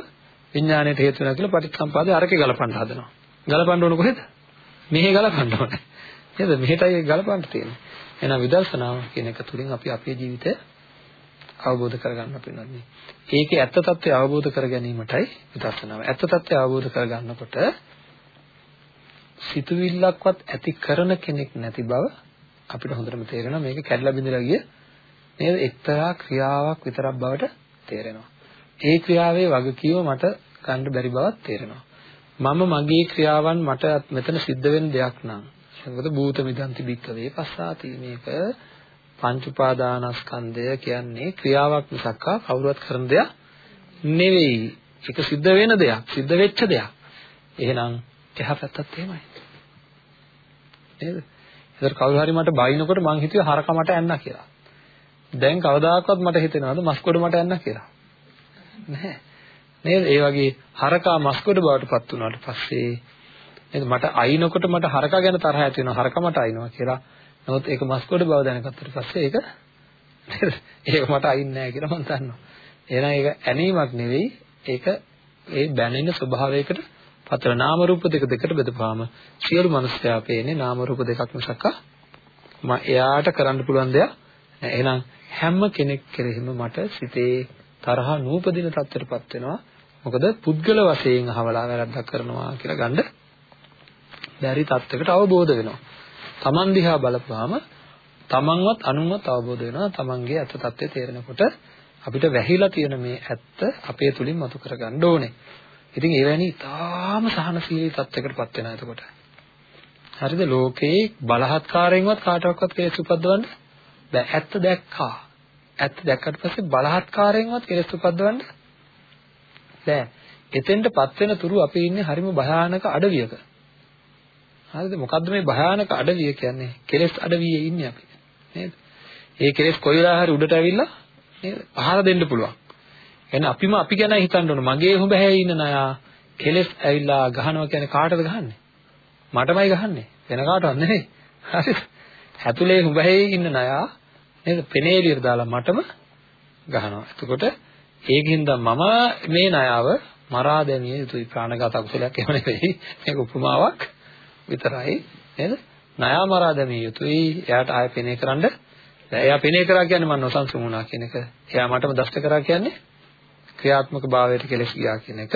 විඥාණයට හේතු වෙනවා කියලා පටිච්චසම්පාදේ අරකේ ගලපන්න හදනවා. ගලපන්න ඕන කොහෙද? මෙහෙ ගලපන්න ඕනේ. නේද? මෙහෙටයි ගලපන්න තියෙන්නේ. එහෙනම් විදර්ශනාව කියන එක තුලින් අපි අපේ ජීවිතය අවබෝධ කරගන්න පින්නන්නේ. ඒකේ ඇත්ත తත්වය අවබෝධ කර ගැනීමටයි විදර්ශනාව. ඇත්ත తත්වය අවබෝධ කරගන්නකොට සිතුවිල්ලක්වත් ඇති කරන කෙනෙක් නැති බව අපිට හොඳටම තේරෙනවා. මේක කැඩලා බිඳලා ගිය නේද? එක්තරා ක්‍රියාවක් විතරක් බවට තේරෙනවා. ඒ ක්‍රියාවේ වගකීම මට ගන්න බැරි බවක් තේරෙනවා. මම මගේ ක්‍රියාවන් මට මෙතන සිද්ධ වෙන දෙයක් නම් මොකද භූත මිදන්ති බික්කවේ පස්සාති මේක පංච උපාදානස්කන්ධය කියන්නේ ක්‍රියාවක් මිසක් කවුරුවත් කරන දෙයක් නෙවෙයි. ඒක සිද්ධ වෙන දෙයක්, සිද්ධ වෙච්ච දෙයක්. එහෙනම් එහා පැත්තත් එහෙමයි. නේද? ඒතර කවුරු හරි මට බයිනකොට මං හිතුවේ හරක මට ඇන්නා කියලා. දැන් කවදාකවත් මට හිතෙනවද මස්කොඩ මට ඇන්නා කියලා? නැහැ. නේද? ඒ වගේ හරකා මස්කොඩ බවට පත් වුණාට පස්සේ නේද මට අයින්කොට මට හරකා ගැන තරහ ඇති වෙනවා හරකා මට අයින්නවා කියලා. නමුත් ඒක මස්කොඩ බව දැනගත්තට පස්සේ ඒක නේද? ඒක මට අයින් නැහැ කියලා මම දන්නවා. එහෙනම් ඒක ඇනීමක් නෙවෙයි ඒක ඒ බැනෙන ස්වභාවයකට පතර නාම රූප දෙක දෙකට බෙදපුවාම සියලු මනුස්සයා පේන්නේ නාම රූප දෙකක් මිසක් මම එයාට කරන්න පුළුවන් දෙයක් එහෙනම් හැම කෙනෙක් කෙරෙහිම මට සිතේ තරහ නූපදින තත්ත්වයටපත් වෙනවා මොකද පුද්ගල වශයෙන් අහවලා වැරද්දක් කරනවා කියලා ගන්න බැරි තත්ත්වයකට අවබෝධ වෙනවා Taman දිහා බලපුවාම තමන්වත් අනුන්වත් අවබෝධ වෙනවා තමන්ගේ ඇත්ත తත්වය තේරෙනකොට අපිට වැහිලා තියෙන මේ ඇත්ත අපේ තුලින් මතු කරගන්න ඕනේ. ඉතින් එවැනි ඊටාම සහනශීලී තත්යකටපත් වෙනා එතකොට. හරිද? ලෝකේ බලහත්කාරයෙන්වත් කාටවත් කෙලෙස් උපද්දවන්න බෑ. ඇත්ත දැක්කා. ඇත්ත දැක්කට පස්සේ බලහත්කාරයෙන්වත් කෙලෙස් උපද්දවන්න බෑ. එතෙන්ටපත් වෙන තුරු අපි ඉන්නේ හරිම භයානක අඩවියක. හරිද? මොකද්ද මේ භයානක අඩවිය කියන්නේ? කෙලෙස් අඩවියේ ඉන්නේ අපි. නේද? ඒ කෙලෙස් කොයි වෙලාව හරි උඩට ඇවිල්ලා නේද? පහර දෙන්න පුළුවන්. එහෙනම් අපිම අපි ගැන හිතන්න ඕන. මගේ හොඹ හැයි ඉන්න නයා කෙලස් ඇවිල්ලා ගහනවා කියන්නේ කාටද ගහන්නේ? මටමයි ගහන්නේ. වෙන කාටවත් නෙවෙයි. හරිද? හැතුලේ හොඹ හැයි ඉන්න නයා නේද? පෙනේලියට දාලා මටම ගහනවා. එතකොට ඒකින්ද මම මේ නයාව මරා දැමිය යුතුයි ප්‍රාණඝාත අකුසලයක් එහෙම නෙවෙයි. මේක උපමාවක් විතරයි නේද? නයා මරා දැමිය යුතුයි. එයාට ආයෙ පෙනේ කරන්න එයා පෙනේ කරා කියන්නේ මම නොසන්සුන් වුණා කියන එක. එයා මටම දෂ්ට කරා කියන්නේ ක්‍රියාත්මක භාවයට කෙලස් ගියා කියන එක.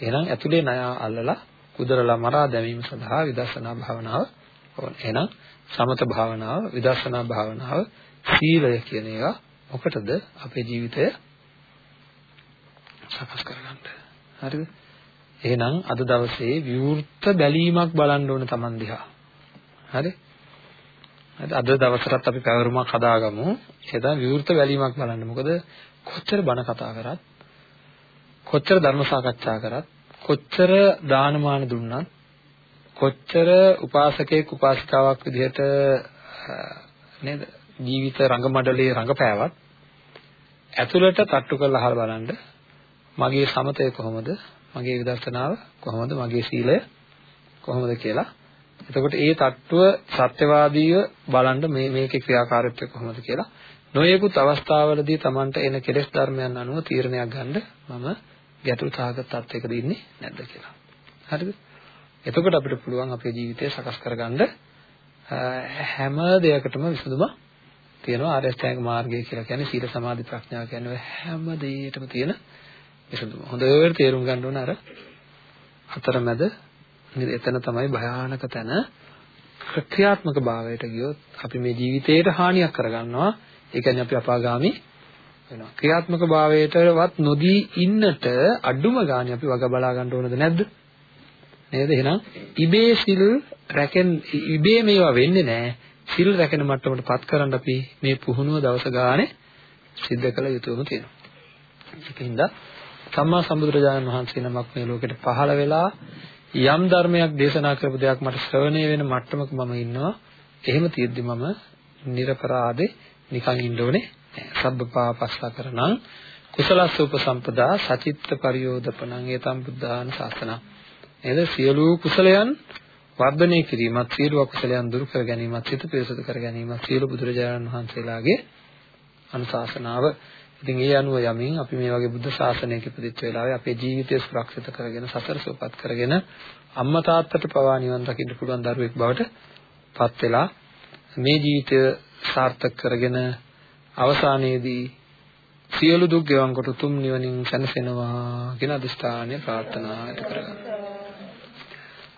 එහෙනම් ඇතුලේ ණය අල්ලලා කුදරලා මරා දැමීම සඳහා විදර්ශනා භාවනාව ඕන. එහෙනම් සමත භාවනාව, විදර්ශනා භාවනාව, සීලය කියන ඒවා මොකටද අපේ ජීවිතය සකස් කරගන්න. හරිද? එහෙනම් අද දවසේ විවෘත බැලීමක් බලන්න ඕන Taman දිහා. හරි? අද දවසටත් අපි පැවරුමක් හදාගමු. එදා විවෘත බැලීමක් බලන්න. මොකද කොච්චර බණ කතා කරත් කොච්චර ධර්ම සාකච්ඡා කරත් කොච්චර දානමාන දුන්නත් කොච්චර උපාසකෙක් උපාසිකාවක් විදිහට නේද ජීවිත රංගමඩලේ රඟපෑවත් ඇතුළට තට්ටු කරලා අහලා බලන්න මගේ සමතය කොහොමද මගේ විදර්ශනාව කොහොමද මගේ සීලය කොහොමද කියලා එතකොට ඒ තට්ටුව සත්‍යවාදීව බලන්න මේ මේකේ ක්‍රියාකාරීත්වය කොහොමද කියලා නොයෙකුත් අවස්ථාවලදී Tamanට එන කෙලෙස් ධර්මයන් අනුව තීරණයක් ගන්න මම ගැටළු සහගත තත්යකද ඉන්නේ නැද්ද කියලා. හරිද? එතකොට අපිට පුළුවන් අපේ ජීවිතය සකස් කරගන්න හැම දෙයකටම විසඳුම තියෙනවා ආර්ය අෂ්ටාංග මාර්ගය කියලා කියන්නේ සීල සමාධි ප්‍රඥා කියන්නේ හැම දෙයකටම තියෙන විසඳුම. හොඳට තේරුම් ගන්න ඕන අර අතරමැද එතන තමයි භයානක තැන ක්‍රියාත්මක භාවයට ගියොත් අපි මේ ජීවිතේට හානියක් කරගන්නවා. ඒ කියන්නේ අපි අපාගාමි වෙනවා. ක්‍රියාත්මක භාවයටවත් නොදී ඉන්නට අඩුම ගානේ අපි වග බලා ගන්න ඕනද නැද්ද? නේද? එහෙනම් ඉබේ සිල් රැකෙන් ඉබේ මේවා වෙන්නේ නැහැ. සිල් රැකෙන මට්ටමට පත් කරන්න අපි මේ පුහුණුව දවස ගානේ සිද්ධ කළ යුතුම තියෙනවා. ඒකින්ද සම්මා සම්බුදුරජාණන් වහන්සේ නමක් මේ ලෝකෙට පහළ වෙලා යම් ධර්මයක් දේශනා කරපු දෙයක් මට ශ්‍රවණය වෙන මට්ටමක මම ඉන්නවා. එහෙම තියෙද්දි මම නිර්පරාදේ නිකන් ඉන්න ඕනේ සබ්බපාපස්සා කරණං කුසලස්ස උපසම්පදා සචිත්ත පරියෝදපණං ඒතම් බුද්ධාන ශාසන නේද සියලු කුසලයන් වර්ධනය කිරීමත් සියලු අකුසලයන් දුරු කර ගැනීමත් සිත පිරිසුදු කර ගැනීමත් සියලු බුදුරජාණන් වහන්සේලාගේ අනුශාසනාව ඉතින් ඒ අනුව යමින් අපි මේ වගේ බුද්ධ ශාසනයක ඉපදිච්ච වෙලාවේ අපේ ජීවිතය සුරක්ෂිත කරගෙන සසර සුවපත් කරගෙන අම්මා තාත්තට පවා නිවන් දකින්න පුළුවන් දරුවෙක් බවට පත් වෙලා මේ ජීවිතය සාර්ථක කරගෙන අවසානයේදී සියලු දුක් ගෙවන් කොට තුම් නිවනින් සැනසෙනවා කියන අදිස්ථානය ප්‍රාර්ථනා ඇති කරගන්න.